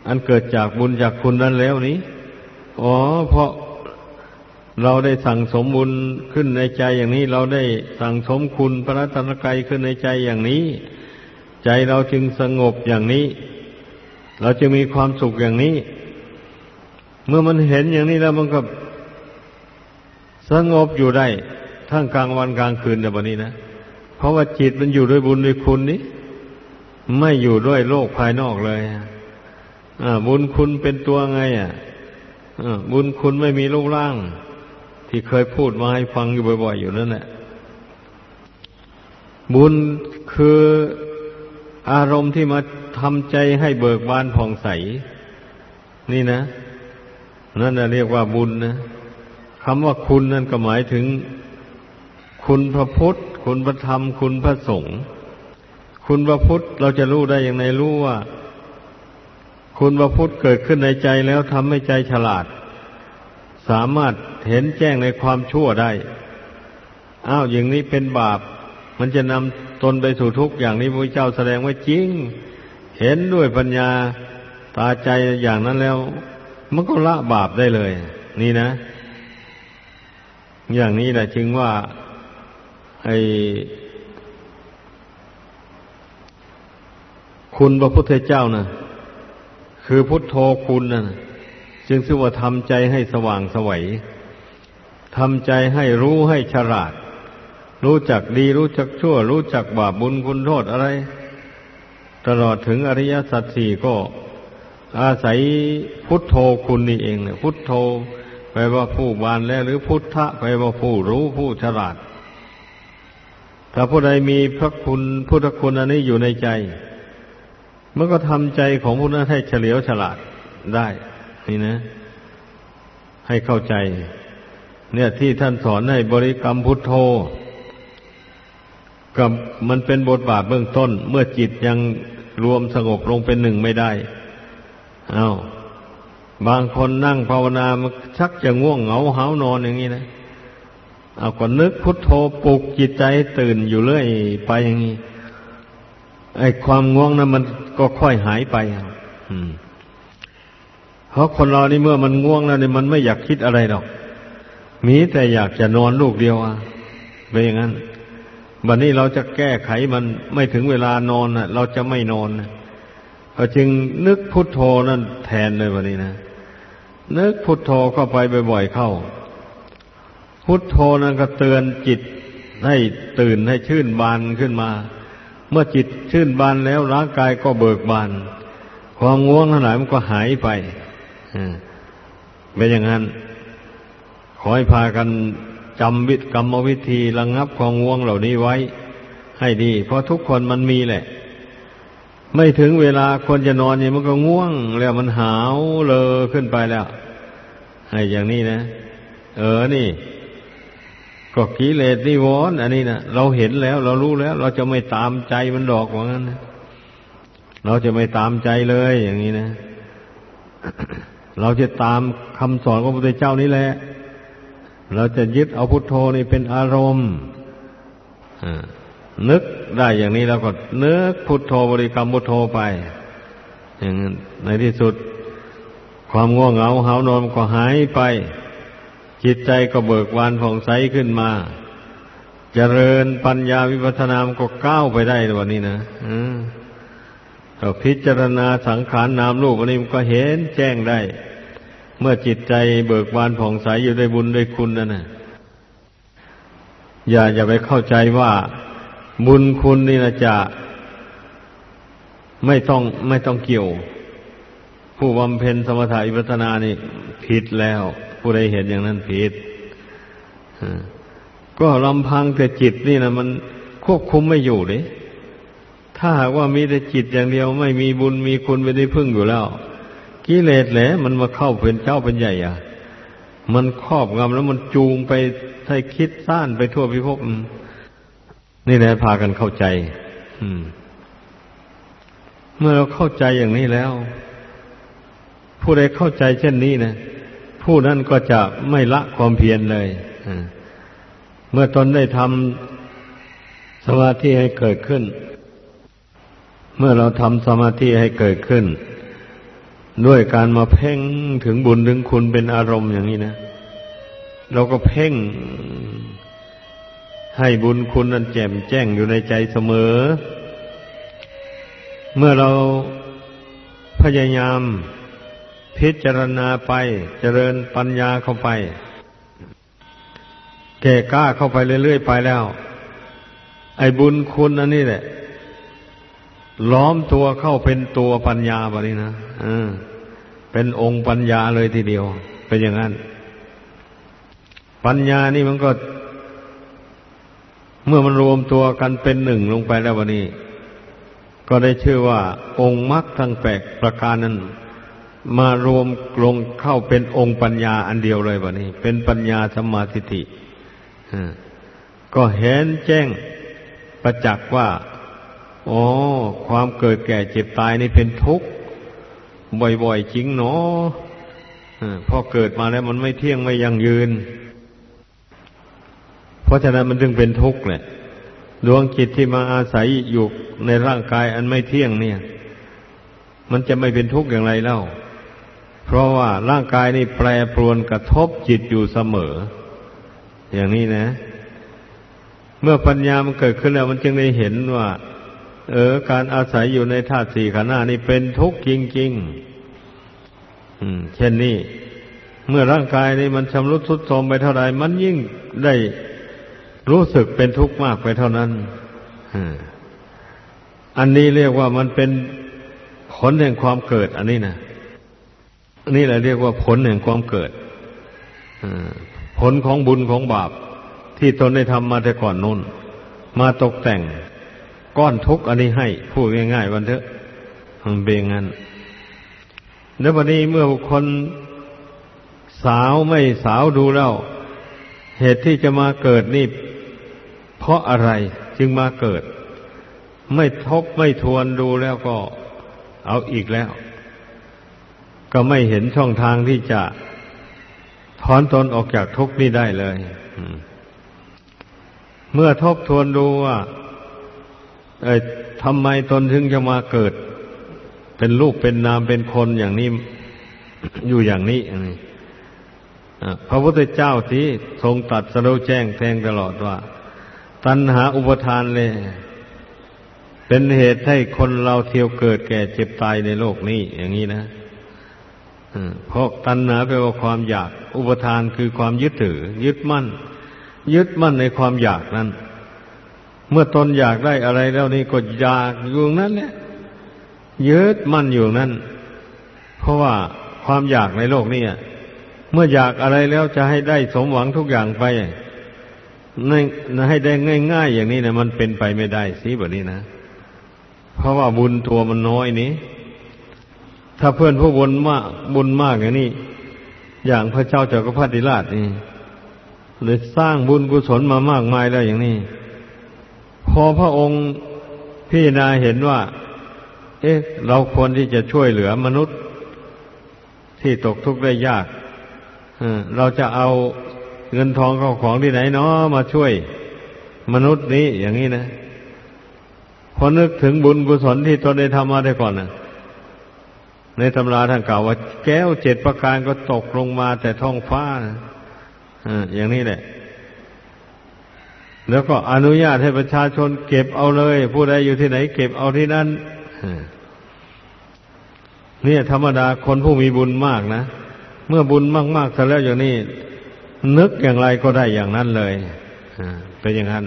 อันเกิดจากบุญจากคุณนั้นแล้วนี้ อ๋อ เพราะเราได้สั่งสมบุญขึ้นในใจอย่างนี้ เราได้สั่งสมคุณพระรัตนกรัยขึ้นในใจอย่างนี้ ใจเราจึงสงบอย่างนี้ เราจะมีความสุขอย่างนี้ เมื่อมันเห็นอย่างนี้แล้วมันก็สงบอยู่ได้ ทั้งกลางวันกลางคืนแบบนี้นะเพราะว่าจิตมันอยู่ด้วยบุญด้วยคุณนี้ไม่อยู่ด้วยโลกภายนอกเลยอ่าบุญคุณเป็นตัวไง อะ บุญคุณไม่มีรูปร่าง ที่เคยพูดมาให้ฟังอยู่บ่อยๆอยู่นั่นแหละบุญคืออารมณ์ที่มาทำใจให้เบิกบานผ่องใส นี่นะ นั่นเรียกว่าบุญนะคำว่าคุณนั่นก็หมายถึง คุณพระพุทธ คุณพระธรรม คุณพระสงฆ์คุณพระพุทธเราจะรู้ได้อย่างไรรู้ว่า คุณพระพุทธเกิดขึ้นในใจแล้วทำให้ใจฉลาด สามารถเห็นแจ้งในความชั่วได้ อ้าวอย่างนี้เป็นบาป มันจะนำตนไปสู่ทุกข์อย่างนี้พระเจ้าแสดงไว้จริง เห็นด้วยปัญญาตาใจอย่างนั้นแล้ว มันก็ละบาปได้เลย นี่นะ อย่างนี้แหละจึงว่าไอคุณพระพุทธเจ้านะ คือพุทโธคุณนั่นจึงชื่อว่าทำใจให้สว่างสวัยทำใจให้รู้ให้ฉลาด รู้จักดีรู้จักชั่ว รู้จักบาปบุญคุณโทษอะไร ตลอดถึงอริยสัจสี่ก็อาศัยพุทโธคุณนี่เองเนี่ยพุทโธแปลว่าผู้บานแล้วหรือพุทธะแปลว่าผู้รู้ผู้ฉลาด ถ้าผู้ใดมีพระคุณพุทธคุณอันนี้อยู่ในใจ มันก็ทำใจของผู้นั้นให้เฉลียวฉลาดได้ นี่นะ ให้เข้าใจ เนี่ยที่ท่านสอนให้บริกรรมพุทโธ กับมันเป็นบทบาทเบื้องต้น เมื่อจิตยังรวมสงบลงเป็นหนึ่งไม่ได้ เอา้าบางคนนั่งภาวนามันชักจะง่วงเหงาหานอนอย่างนี้นะ เอาก็นึกพุทโธปลุกจิตใจตื่นอยู่เรื่อยไปอย่างนี้ ไอ้ความง่วงนั้นมันก็ค่อยหายไปเพราะคนเรานี่เมื่อมันง่วงแล้วนี่มันไม่อยากคิดอะไรหรอก มีแต่อยากจะนอนลูกเดียวอะเป็นอย่างนั้นบัดนนี้เราจะแก้ไขมันไม่ถึงเวลานอนนะเราจะไม่นอนนะก็จึงนึกพุทโธนั่นแทนเลยวันนี้นะนึกพุทโธเข้าไปบ่อยๆเข้า พุทโธนั่นก็เตือนจิตให้ตื่นให้ชื่นบานขึ้นมา มื่อจิตชื่นบานแล้วร่างกายก็เบิกบาน ความง่วงทั้งหลายมันก็หายไปเป็นอย่างนั้น ขอให้พากันจำวิกรรมวิธีระงงับความง่วงเหล่านี้ไว้ ให้ดี เพราะทุกคนมันมีแหละ ไม่ถึงเวลาควรจะนอนเนี่ยมันก็ง่วง แล้วมันหาวเลอขึ้นไปแล้วไอ้อย่างนี้นะ เออนี่ ก็กิเลสนิวรณ์อันนี้นะเราเห็นแล้วเรารู้แล้ว เราจะไม่ตามใจมันดอกว่างั้นนะเราจะไม่ตามใจเลยอย่างนี้นะ เราจะตามคำสอนของพระพุทธเจ้านี่แหละ เราจะยึดเอาพุทโธนี่เป็นอารมณ์นึกได้อย่างนี้แล้วก็นึกพุทโธบริกรรมพุทโธไป อย่างนั้นในที่สุด ความง่วงเหงาหานอนก็หายไป จิตใจก็เบิกบานผ่องใสขึ้นมาเจริญปัญญาวิปัสสนามก็ก้าวไปได้วันนี้นะอืมพิจารณาสังขารนามรูปอันนี้มันก็เห็นแจ้งได้ เมื่อจิตใจเบิกบานผ่องใสอยู่ด้วยบุญด้วยคุณนั่นนะอย่าอย่าไปเข้าใจว่าบุญคุณนี่นะจะไม่ต้องไม่ต้องเกี่ยว ผู้บำเพ็ญสมถะอิปัสนานี่ผิดแล้ว ผู้ใดเห็นอย่างนั้นผิดก็ลำพังแต่จิตนี่นะมันควบคุมไม่อยู่เลยถ้าหากว่ามีแต่จิตอย่างเดียวไม่มีบุญมีคุณไปได้พึ่งอยู่แล้วกิเลสแหละมันมาเข้าเป็นเจ้าเป็นใหญ่อะมันครอบงำแล้วมันจูงไปให้คิดซ่านไปทั่วพิภพนี่แหละพากันเข้าใจ อืม เมื่อเราเข้าใจอย่างนี้แล้ว ผู้ใดเข้าใจเช่นนี้นะ ผู้นั้นก็จะไม่ละความเพียรเลยเมื่อตนได้ทำสมาธิให้เกิดขึ้น เมื่อเราทำสมาธิให้เกิดขึ้น ด้วยการมาเพ่งถึงบุญถึงคุณเป็นอารมณ์อย่างนี้นะ เราก็เพ่งให้บุญคุณนั้นแจ่มแจ้งอยู่ในใจเสมอ เมื่อเราพยายาม พิจารณาไปเจริญปัญญาเข้าไป แก่กล้าเข้าไปเรื่อยๆไปแล้ว ไอ้บุญคุณอันนี้แหละ ล้อมตัวเข้าเป็นตัวปัญญาแบบนี้นะเป็นองค์ปัญญาเลยทีเดียว เป็นอย่างนั้น ปัญญานี่มันก็ เมื่อมันรวมตัวกันเป็นหนึ่งลงไปแล้ววันนี้ ก็ได้ชื่อว่า องค์มรรคทั้งแปดประการนั้น มารวมกลงเข้าเป็นองค์ปัญญาอันเดียวเลยวันนี้ เป็นปัญญาสมาธิก็เห็นแจ้งประจักษ์ว่าอ๋อความเกิดแก่เจ็บตายนี่เป็นทุกข์บ่อยๆจริงเนาะพอเกิดมาแล้วมันไม่เที่ยงไม่ยั่งยืน เพราะฉะนั้นมันจึงเป็นทุกข์แหละดวงจิตที่มาอาศัยอยู่ในร่างกายอันไม่เที่ยงเนี่ย มันจะไม่เป็นทุกข์อย่างไรเล่า เพราะว่าร่างกายนี่แปรปรวนกระทบจิตอยู่เสมอ อย่างนี้นะ เมื่อปัญญามันเกิดขึ้นแล้วมันจึงได้เห็นว่า เออ การอาศัยอยู่ในธาตุสี่ขันธ์นี่เป็นทุกข์จริงๆอืมเช่นนี้เมื่อร่างกายนี้มันชำรุดทรุดโทรมไปเท่าไรมันยิ่งได้รู้สึกเป็นทุกข์มากไปเท่านั้นอันนี้เรียกว่ามันเป็นผลแห่งความเกิด อันนี้นะ นนี้แหละเรียกว่าผลแห่งความเกิดผลของบุญของบาป ที่ตนได้ทำมาแต่ก่อนนู้น มาตกแต่งก้อนทุกข์อันนี้ให้ พูดง่ายๆวันเถอะมันเป็นงั้นแล้ววันนี้เมื่อบุคคลสาวไม่สาวดูแล้ว เหตุที่จะมาเกิดนี่ เพราะอะไรจึงมาเกิด ไม่ทบไม่ทวนดูแล้วก็เอาอีกแล้ว ก็ไม่เห็นช่องทางที่จะถอนตนออกจากทุกข์นี้ได้เลยเมื่อทบทวนดูว่าทำไมตนถึงจะมาเกิด เป็นรูปเป็นนามเป็นคนอย่างนี้อยู่อย่างนี้พระพุทธเจ้าที่ทรงตัดสรุแจ้งแทงตลอดว่า ตัณหาอุปทานเลย เป็นเหตุให้คนเราเที่ยวเกิดแก่เจ็บตายในโลกนี้อย่างนี้นะ เพราะตัณหาแปลว่าความอยาก อุปทานคือความยึดถือ ยึดมั่น ยึดมั่นในความอยากนั้น เมื่อตนอยากได้อะไรแล้วนี่ก็อยากอยู่นั้นแหละยึดมั่นอยู่นั้น เพราะว่าความอยากในโลกนี้เมื่ออยากอะไรแล้วจะให้ได้สมหวังทุกอย่างไปให้ได้ง่ายๆอย่างนี้นะมันเป็นไปไม่ได้สิแบบนี้นะ เพราะว่าบุญตัวมันน้อยนี้ ถ้าเพื่อนผู้บุญมาก บุญมากอย่างนี้ อย่างพระเจ้าจักรพรรดิราชนี่เลยสร้างบุญกุศลมามากมายแล้วอย่างนี้ พอพระองค์พี่นาเห็นว่า เอ๊ะ เราควรที่จะช่วยเหลือมนุษย์ ที่ตกทุกข์ได้ยากเราจะเอาเงินทองเข้าของที่ไหนเนาะมาช่วยมนุษย์นี้อย่างนี้นะพอนึกถึงบุญกุศลที่ตนได้ทำมาได้ก่อนนะ ในตำราท่านกล่าวว่า แก้วเจ็ดประการก็ตกลงมาแต่ท้องฟ้านะอย่างนี้แหละ แล้วก็อนุญาตให้ประชาชนเก็บเอาเลย ผู้ใดอยู่ที่ไหน เก็บเอาที่นั่นเนี่ยธรรมดาคนผู้มีบุญมากนะ เมื่อบุญมากๆเสร็จแล้วอย่างนี้ นึกอย่างไรก็ได้อย่างนั้นเลยเป็นอย่างนั้น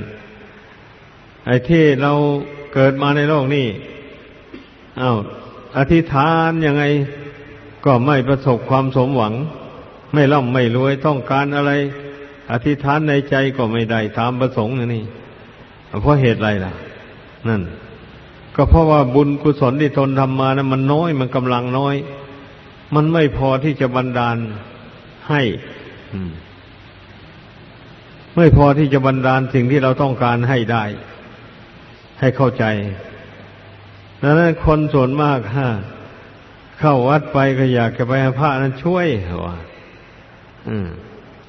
ไอ้ที่เราเกิดมาในโลกนี้อา้าว อธิษฐานยังไงก็ไม่ประสบความสมหวัง ไม่ร่ำไม่รวยต้องการอะไร อธิษฐานในใจก็ไม่ได้ตามประสงค์นี่เพราะเหตุอะไรล่ะ นั่น ก็เพราะว่าบุญกุศลที่ตนทำมานะมันน้อยมันกำลังน้อย มันไม่พอที่จะบันดาลให้ไม่พอที่จะบันดาลสิ่งที่เราต้องการให้ได้ ให้เข้าใจ ดังนั้นคนส่วนมากฮะเข้าวัดไปก็อยากจะไปให้พระนั้นช่วยเหรอ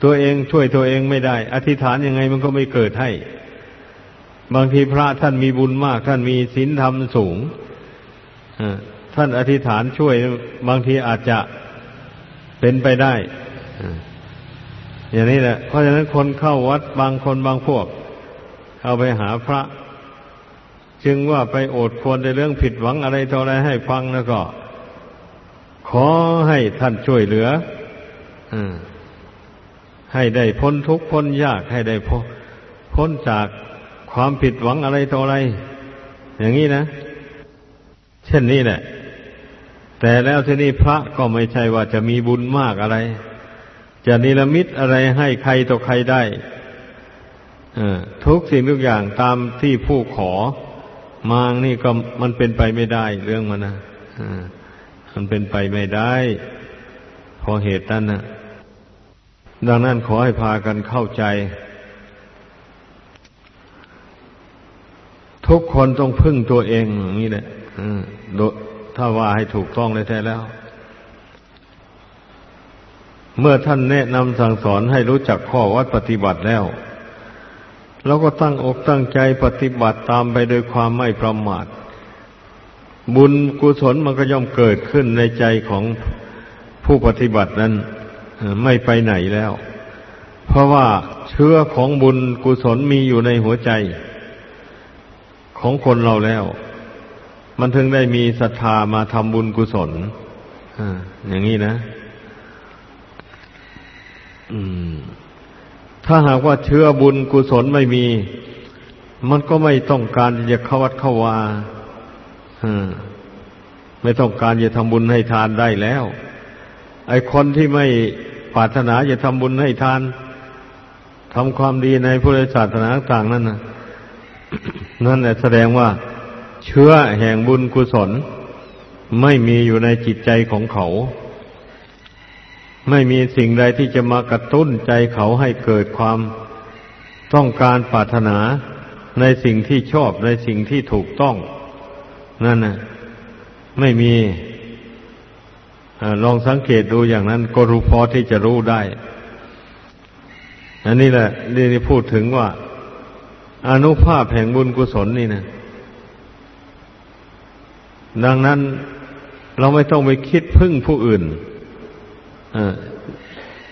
ตัวเองช่วยตัวเองไม่ได้ อธิษฐานยังไงมันก็ไม่เกิดให้ บางทีพระท่านมีบุญมาก ท่านมีศีลธรรมสูงท่านอธิษฐานช่วย บางทีอาจจะเป็นไปได้อย่างนี้แหละ เพราะฉะนั้นคนเข้าวัดบางคนบางพวก เข้าไปหาพระ จึงว่าไปโอดควรในเรื่องผิดหวังอะไรต่ออะไรให้ฟังแล้วก็ ขอให้ท่านช่วยเหลืออให้ได้พ้นทุกข์พ้นยากให้ได้พ้นจากความผิดหวังอะไรต่ออะไร อย่างนี้นะ เช่นนี้แหละ แต่แล้วที่นี่พระก็ไม่ใช่ว่าจะมีบุญมากอะไร จะนิรมิตอะไรให้ใครต่อใครได้ทุกสิ่งทุกอย่างตามที่ผู้ขอ มางนี่ก็มันเป็นไปไม่ได้เรื่องมันนะมันเป็นไปไม่ได้เพราะเหตุนั้นนะดังนั้นขอให้พากันเข้าใจ ทุกคนต้องพึ่งตัวเองอย่างนี้แหละถ้าว่าให้ถูกต้องเลยแท้แล้ว เมื่อท่านแนะนำสั่งสอนให้รู้จักข้อวัดปฏิบัติแล้ว เราก็ตั้งอกตั้งใจปฏิบัติตามไปโดยความไม่ประมาท บุญกุศลมันก็ย่อมเกิดขึ้นในใจของผู้ปฏิบัตินั้นไม่ไปไหนแล้ว เพราะว่าเชื้อของบุญกุศลมีอยู่ในหัวใจ ของคนเราแล้ว มันถึงได้มีศรัทธามาทำบุญกุศลอย่างนี้นะ ถ้าหากว่าเชื้อบุญกุศลไม่มี มันก็ไม่ต้องการจะเข้าวัดเข้าวาไม่ต้องการจะทำบุญให้ทานได้แล้ว ไอ้คนที่ไม่ปรารถนาจะทำบุญให้ทานทำความดีในพุทธศาสนาต่างนั่นนะนั่นแหละแสดงว่า เชื้อแห่งบุญกุศล ไม่มีอยู่ในจิตใจของเขา ไม่มีสิ่งใดที่จะมากระตุ้นใจเขาให้เกิดความต้องการปรารถนาในสิ่งที่ชอบในสิ่งที่ถูกต้อง นั่นนะไม่มีอลองสังเกตดูอย่างนั้น ก็รู้พอที่จะรู้ได้ อันนี้แหละนี่พูดถึงว่า อนุภาพแห่งบุญกุศลนี่นะดังนั้นเราไม่ต้องไปคิดพึ่งผู้อื่น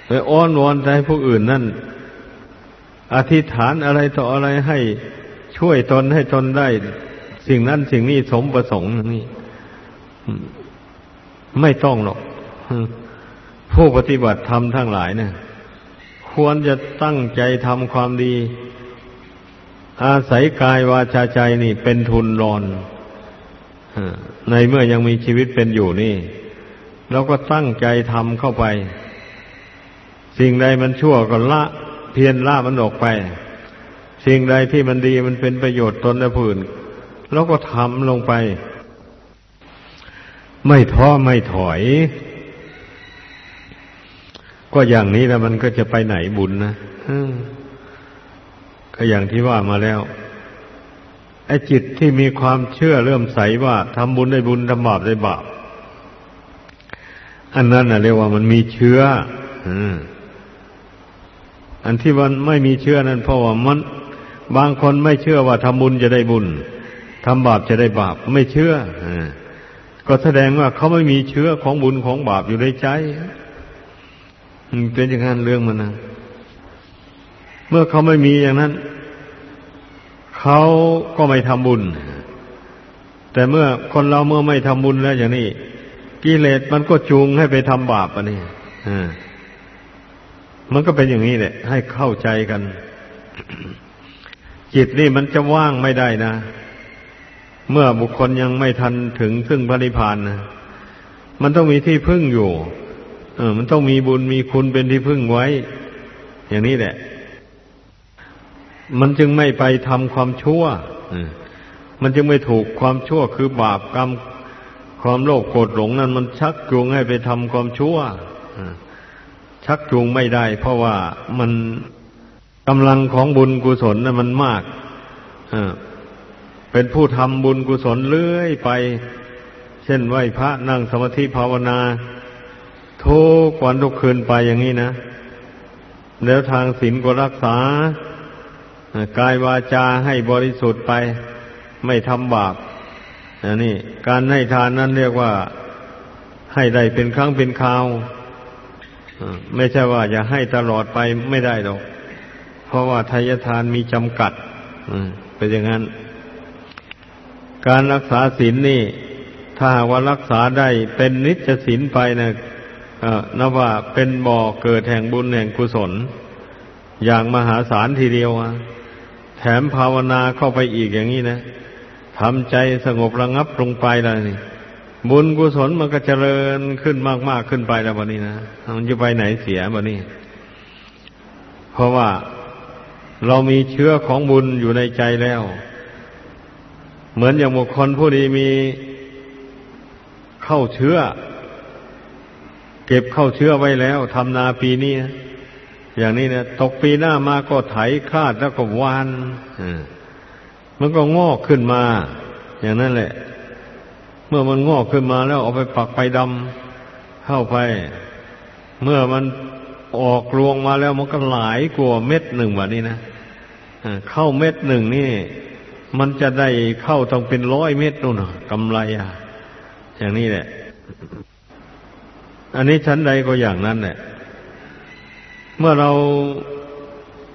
ไปอ้อนวอนใจผู้อื่นนั่น อธิษฐานอะไรต่ออะไรให้ช่วยตนให้ตนได้ สิ่งนั้นสิ่งนี้สมประสงค์นี่ไม่ต้องหรอกผู้ปฏิบัติธรรมทั้งหลายเนะี่ยควรจะตั้งใจทำความดี อาศัยกายวาจาใจนี่เป็นทุนรอนในเมื่อยังมีชีวิตเป็นอยู่นี่ เราก็ตั้งใจทำเข้าไป สิ่งใดมันชั่วก็ละเพียรละมันออกไป สิ่งใดที่มันดีมันเป็นประโยชน์ตนและผู้อื่นแล้วก็ทำลงไป ไม่ท้อไม่ถอย ก็อย่างนี้แล้วมันก็จะไปไหนบุญนะก็อย่างที่ว่ามาแล้วไอ้จิตที่มีความเชื่อเริ่มใสว่าทำบุญได้บุญทำบาปได้บาป อันนั้นนะเรียกว่ามันมีเชื้ออันที่มันไม่มีเชื่อนั้นเพราะว่ามัน บางคนไม่เชื่อว่าทำบุญจะได้บุญทำบาปจะได้บาปไม่เชื่อก็แสดงว่าเขาไม่มีเชื้อของบุญของบาปอยู่ในใจเป็นอย่างนั้นเรื่องมันนะเมื่อเขาไม่มีอย่างนั้น เขาก็ไม่ทำบุญ แต่เมื่อคนเราเมื่อไม่ทำบุญแล้วอย่างนี้ กิเลสมันก็จูงให้ไปทำบาปอะนี่มันก็เป็นอย่างนี้แหละ ให้เข้าใจกัน จิตนี่มันจะว่างไม่ได้นะ เมื่อบุคคลยังไม่ทันถึงซึ่งพระนิพพานนะมันต้องมีที่พึ่งอยู่เออ มันต้องมีบุญมีคุณเป็นที่พึ่งไว้ อย่างนี้แหละ มันจึงไม่ไปทำความชั่วมันจึงไม่ถูกความชั่วคือบาปกรรม ความโลภโกรธหลงนั้นมันชักจูงให้ไปทำความชั่วชักจูงไม่ได้ เพราะว่ามันกำลังของบุญกุศลนั้นมันมากเป็นผู้ทำบุญกุศลเรื่อยไป เช่นไหวพระนั่งสมาธิภาวนา ทุกวันทุกคืนไปอย่างนี้นะ แล้วทางศีลก็รักษากายวาจาให้บริสุทธิ์ไป ไม่ทำบาป อันนี้การให้ทานนั้นเรียกว่าให้ได้เป็นครั้งเป็นคราวไม่ใช่ว่าจะให้ตลอดไปไม่ได้หรอก เพราะว่าทายทานมีจำกัดเป็นอย่างนั้น การรักษาศีลนนี่ ถ้าว่ารักษาได้เป็นนิจศีลไปนะนับว่าเป็นบ่อเกิดแห่งบุญแห่งกุศล อย่างมหาศาลทีเดียวแถมภาวนาเข้าไปอีกอย่างนี้นะ ทำใจสงบระงับลงไปแล้วนี่บุญกุศลมันก็เจริญขึ้นมากๆขึ้นไปแล้ววันนี้นะมันจะไปไหนเสียวันนี้ เพราะว่าเรามีเชื้อของบุญอยู่ในใจแล้ว เหมือนอย่างบุคคลผู้นี้มีเข้าเชื้อ เก็บเข้าเชื้อไว้แล้วทำนาปีนี้อย่างนี้เนี่ยตกปีหน้ามาก็ไถคลาดแล้วก็วานมั มันก็งอกขึ้นมา อย่างนั้นแหละ เมื่อมันงอกขึ้นมาแล้วเอาไปปักไปดำเข้าไป เมื่อมันออกรวงมาแล้วมันก็หลายกว่าเม็ดหนึ่งแบบนี้นะเข้าเม็ดหนึ่งนี่ มันจะได้เข้าต้องเป็นร้อยเม็ดนู่นกำไรอะ อย่างนี้แหละ อันนี้ชั้นใดก็อย่างนั้นแหละ เมื่อเรา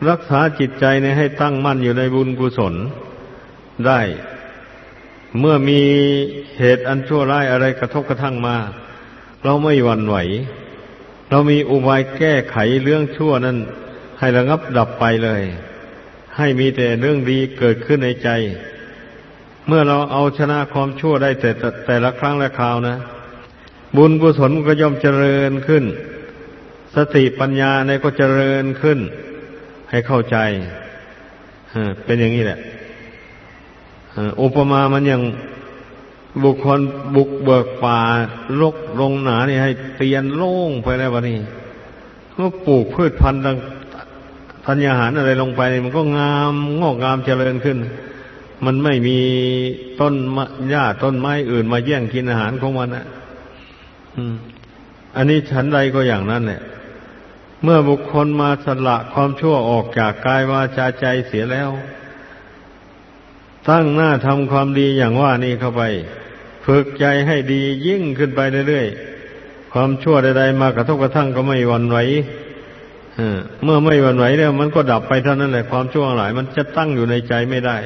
รักษาจิตใจในให้ตั้งมั่นอยู่ในบุญกุศล ได้ เมื่อมีเหตุอันชั่วร้ายอะไรกระทบกระทั่งมา เราไม่หวั่นไหว เรามีอุบายแก้ไขเรื่องชั่วนั้น ให้ระงับดับไปเลย ให้มีแต่เรื่องดีเกิดขึ้นในใจ เมื่อเราเอาชนะความชั่วได้แต่แต่ละครั้งและคราวนะ บุญกุศลก็ย่อมเจริญขึ้น สติปัญญาในก็เจริญขึ้น ให้เข้าใจเป็นอย่างนี้แหละ อุปมามันอย่างบุคคลบุกเบิกป่าลกลงหนานี่ให้เตียนโล่งไปแล้ววะนี่ก็ปลูกพืชพันธุ์ธัญญาหารอะไรลงไป มันก็งามงอกงามเจริญขึ้น มันไม่มีต้นหญ้าต้นไม้อื่นมาแย่งกินอาหารของมันนะอันนี้ฉันใดก็อย่างนั้นเนี่ยเมื่อบุคคลมาสละความชั่วออกจากกายวาจาใจเสียแล้ว ตั้งหน้าทำความดีอย่างว่านี่เข้าไป ฝึกใจให้ดียิ่งขึ้นไปเรื่อยๆ ความชั่วใดๆมากระทบกระทั่งก็ไม่หวั่นไหวเมื่อไม่หวั่นไหวแล้วมันก็ดับไปเท่านั้นแหละความชั่วหลาย มันจะตั้งอยู่ในใจไม่ได้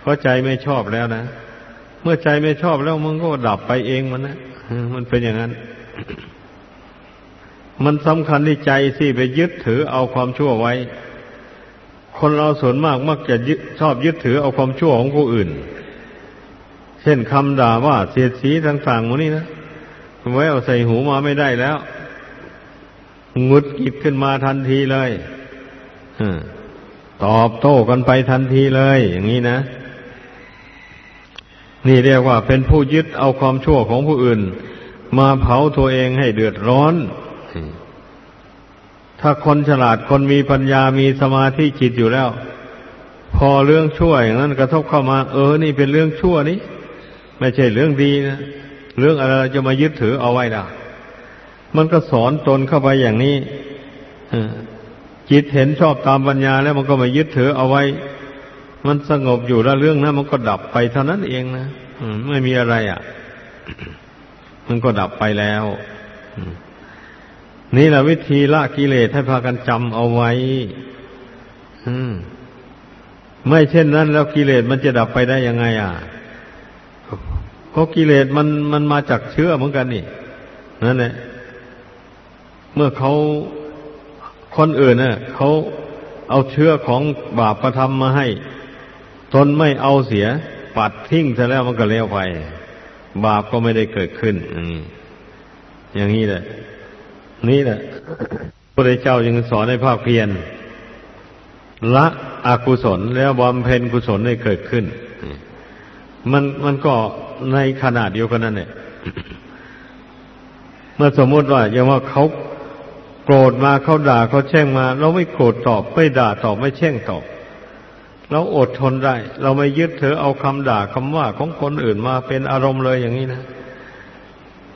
เพราะใจไม่ชอบแล้วนะ เมื่อใจไม่ชอบแล้วมันก็ดับไปเองมันนะมันเป็นอย่างนั้น มันสำคัญที่ใจสิไปยึดถือเอาความชั่วไว้ คนเราส่วนมากมักจะยึดชอบยึดถือเอาความชั่วของผู้อื่น เช่นคำด่าว่าเสียดสีต่างๆพวกนี้นะไว้เอาใส่หูมาไม่ได้แล้วงุดกิดขึ้นมาทันทีเลยตอบโต้กันไปทันทีเลย อย่างนี้นะ นี่เรียกว่าเป็นผู้ยึดเอาความชั่วของผู้อื่น มาเผาตัวเองให้เดือดร้อน ถ้าคนฉลาดคนมีปัญญามีสมาธิจิตอยู่แล้ว พอเรื่องชั่วอย่างนั้นกระทบเข้ามา เออ นี่เป็นเรื่องชั่วนี้ไม่ใช่เรื่องดีนะเรื่องอะไรจะมายึดถือเอาไว้ล่ะ มันก็สอนตนเข้าไปอย่างนี้จิตเห็นชอบตามปัญญาแล้วมันก็มายึดถือเอาไว้ มันสงบอยู่แล้วเรื่องนั้นมันก็ดับไปเท่านั้นเองนะไม่มีอะไรอะ มันก็ดับไปแล้ว นี่แหละวิธีละกิเลสให้พากันจำเอาไว้ไม่เช่นนั้น แล้วกิเลสมันจะดับไปได้ยังไง อะเพราะกิเลสมันมันมาจากเชื้อเหมือนกันนี่นั่นแหละเมื่อเขาคนอื่นเน่ะเขาเอาเชื้อของบาปประทำมาให้ ตนไม่เอาเสีย ปัดทิ้งซะแล้วมันก็เลี้ยวไป บาปก็ไม่ได้เกิดขึ้น อย่างนี้แหละ นี่แหละพระเจ้าจึงสอนในภาคเพียรละอกุศลแล้วบำเพ็ญกุศลให้เกิดขึ้น มันมันก็ในขนาดเดียวกันนั่นแหละเมื่อสมมติว่าอย่างว่าเขาโกรธมาเขาด่าเขาแช่งมา เราไม่โกรธตอบไม่ด่าตอบไม่แช่งตอบ เราอดทนได้ เราไม่ยึดถือเอาคำด่าคำว่าของคนอื่นมาเป็นอารมณ์เลยอย่างนี้นะ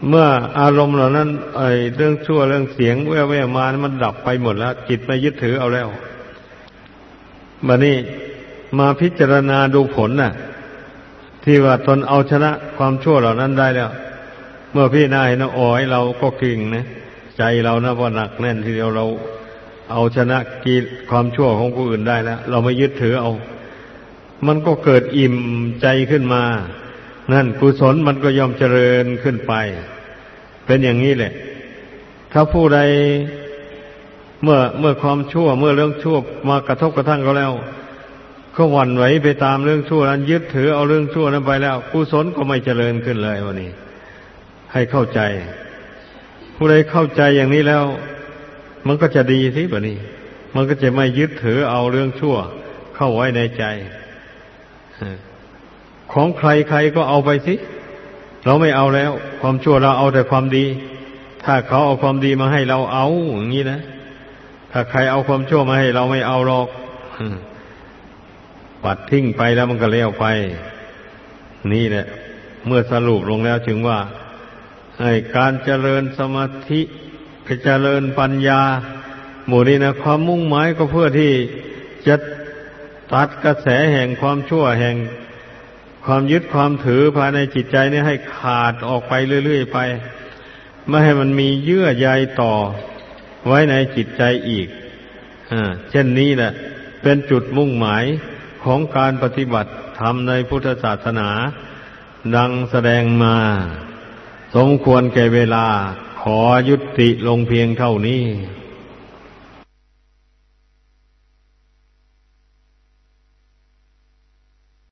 เมื่ออารมณ์เหล่านั้น ไอ้เรื่องชั่วเรื่องเสียงแว่วๆมามันดับไปหมดแล้วจิตไม่ยึดถือเอาแล้วบัดนี้มาพิจารณาดูผลน่ะ ที่ว่าตนเอาชนะความชั่วเหล่านั้นได้แล้ว เมื่อพี่นายนะอ๋อยเราก็กิ่งนะใจเรานะว่าหนักแน่นทีเดียวเราเอาชนะกีความชั่วของผู้อื่นได้แล้วเราไม่ยึดถือเอา มันก็เกิดอิ่มใจขึ้นมา นั่นกุศลมันก็ยอมเจริญขึ้นไป เป็นอย่างนี้แหละ ถ้าผู้ใดเมื่อเมื่อความชั่วเมื่อเรื่องชั่วมากระทบกระทั่งเขาแล้ว ก็หวั่นไหวไปตามเรื่องชั่วนั้นยึดถือเอาเรื่องชั่วนั้นไปแล้วกุศลก็ไม่เจริญขึ้นเลยวันนี้ ให้เข้าใจ ผู้ใดเข้าใจอย่างนี้แล้ว มันก็จะดีสิแบบนี้ มันก็จะไม่ยึดถือเอาเรื่องชั่ว เข้าไว้ในใจ ของใครใครก็เอาไปสิ เราไม่เอาแล้ว ความชั่วเราเอาแต่ความดี ถ้าเขาเอาความดีมาให้เราเอาอย่างนี้นะ ถ้าใครเอาความชั่วมาให้เราไม่เอาหรอกปัดทิ้งไปแล้วมันก็เลี้ยวไป นี่แหละ เมื่อสรุปลงแล้วถึงว่าให้การเจริญสมาธิเจริญปัญญา หมู่นี้นะความมุ่งหมายก็เพื่อที่จะตัดกระแสแห่งความชั่วแห่ง ความยึดความถือภายในจิตใจนี่ให้ขาดออกไปเรื่อยๆไป ไม่ให้มันมีเยื่อใยต่อไว้ในจิตใจอีกอเช่นนี้แหละเป็นจุดมุ่งหมายของการปฏิบัติธรรมในพุทธศาสนา ดังแสดงมา สมควรแก่เวลาขอยุติลงเพียงเท่านี้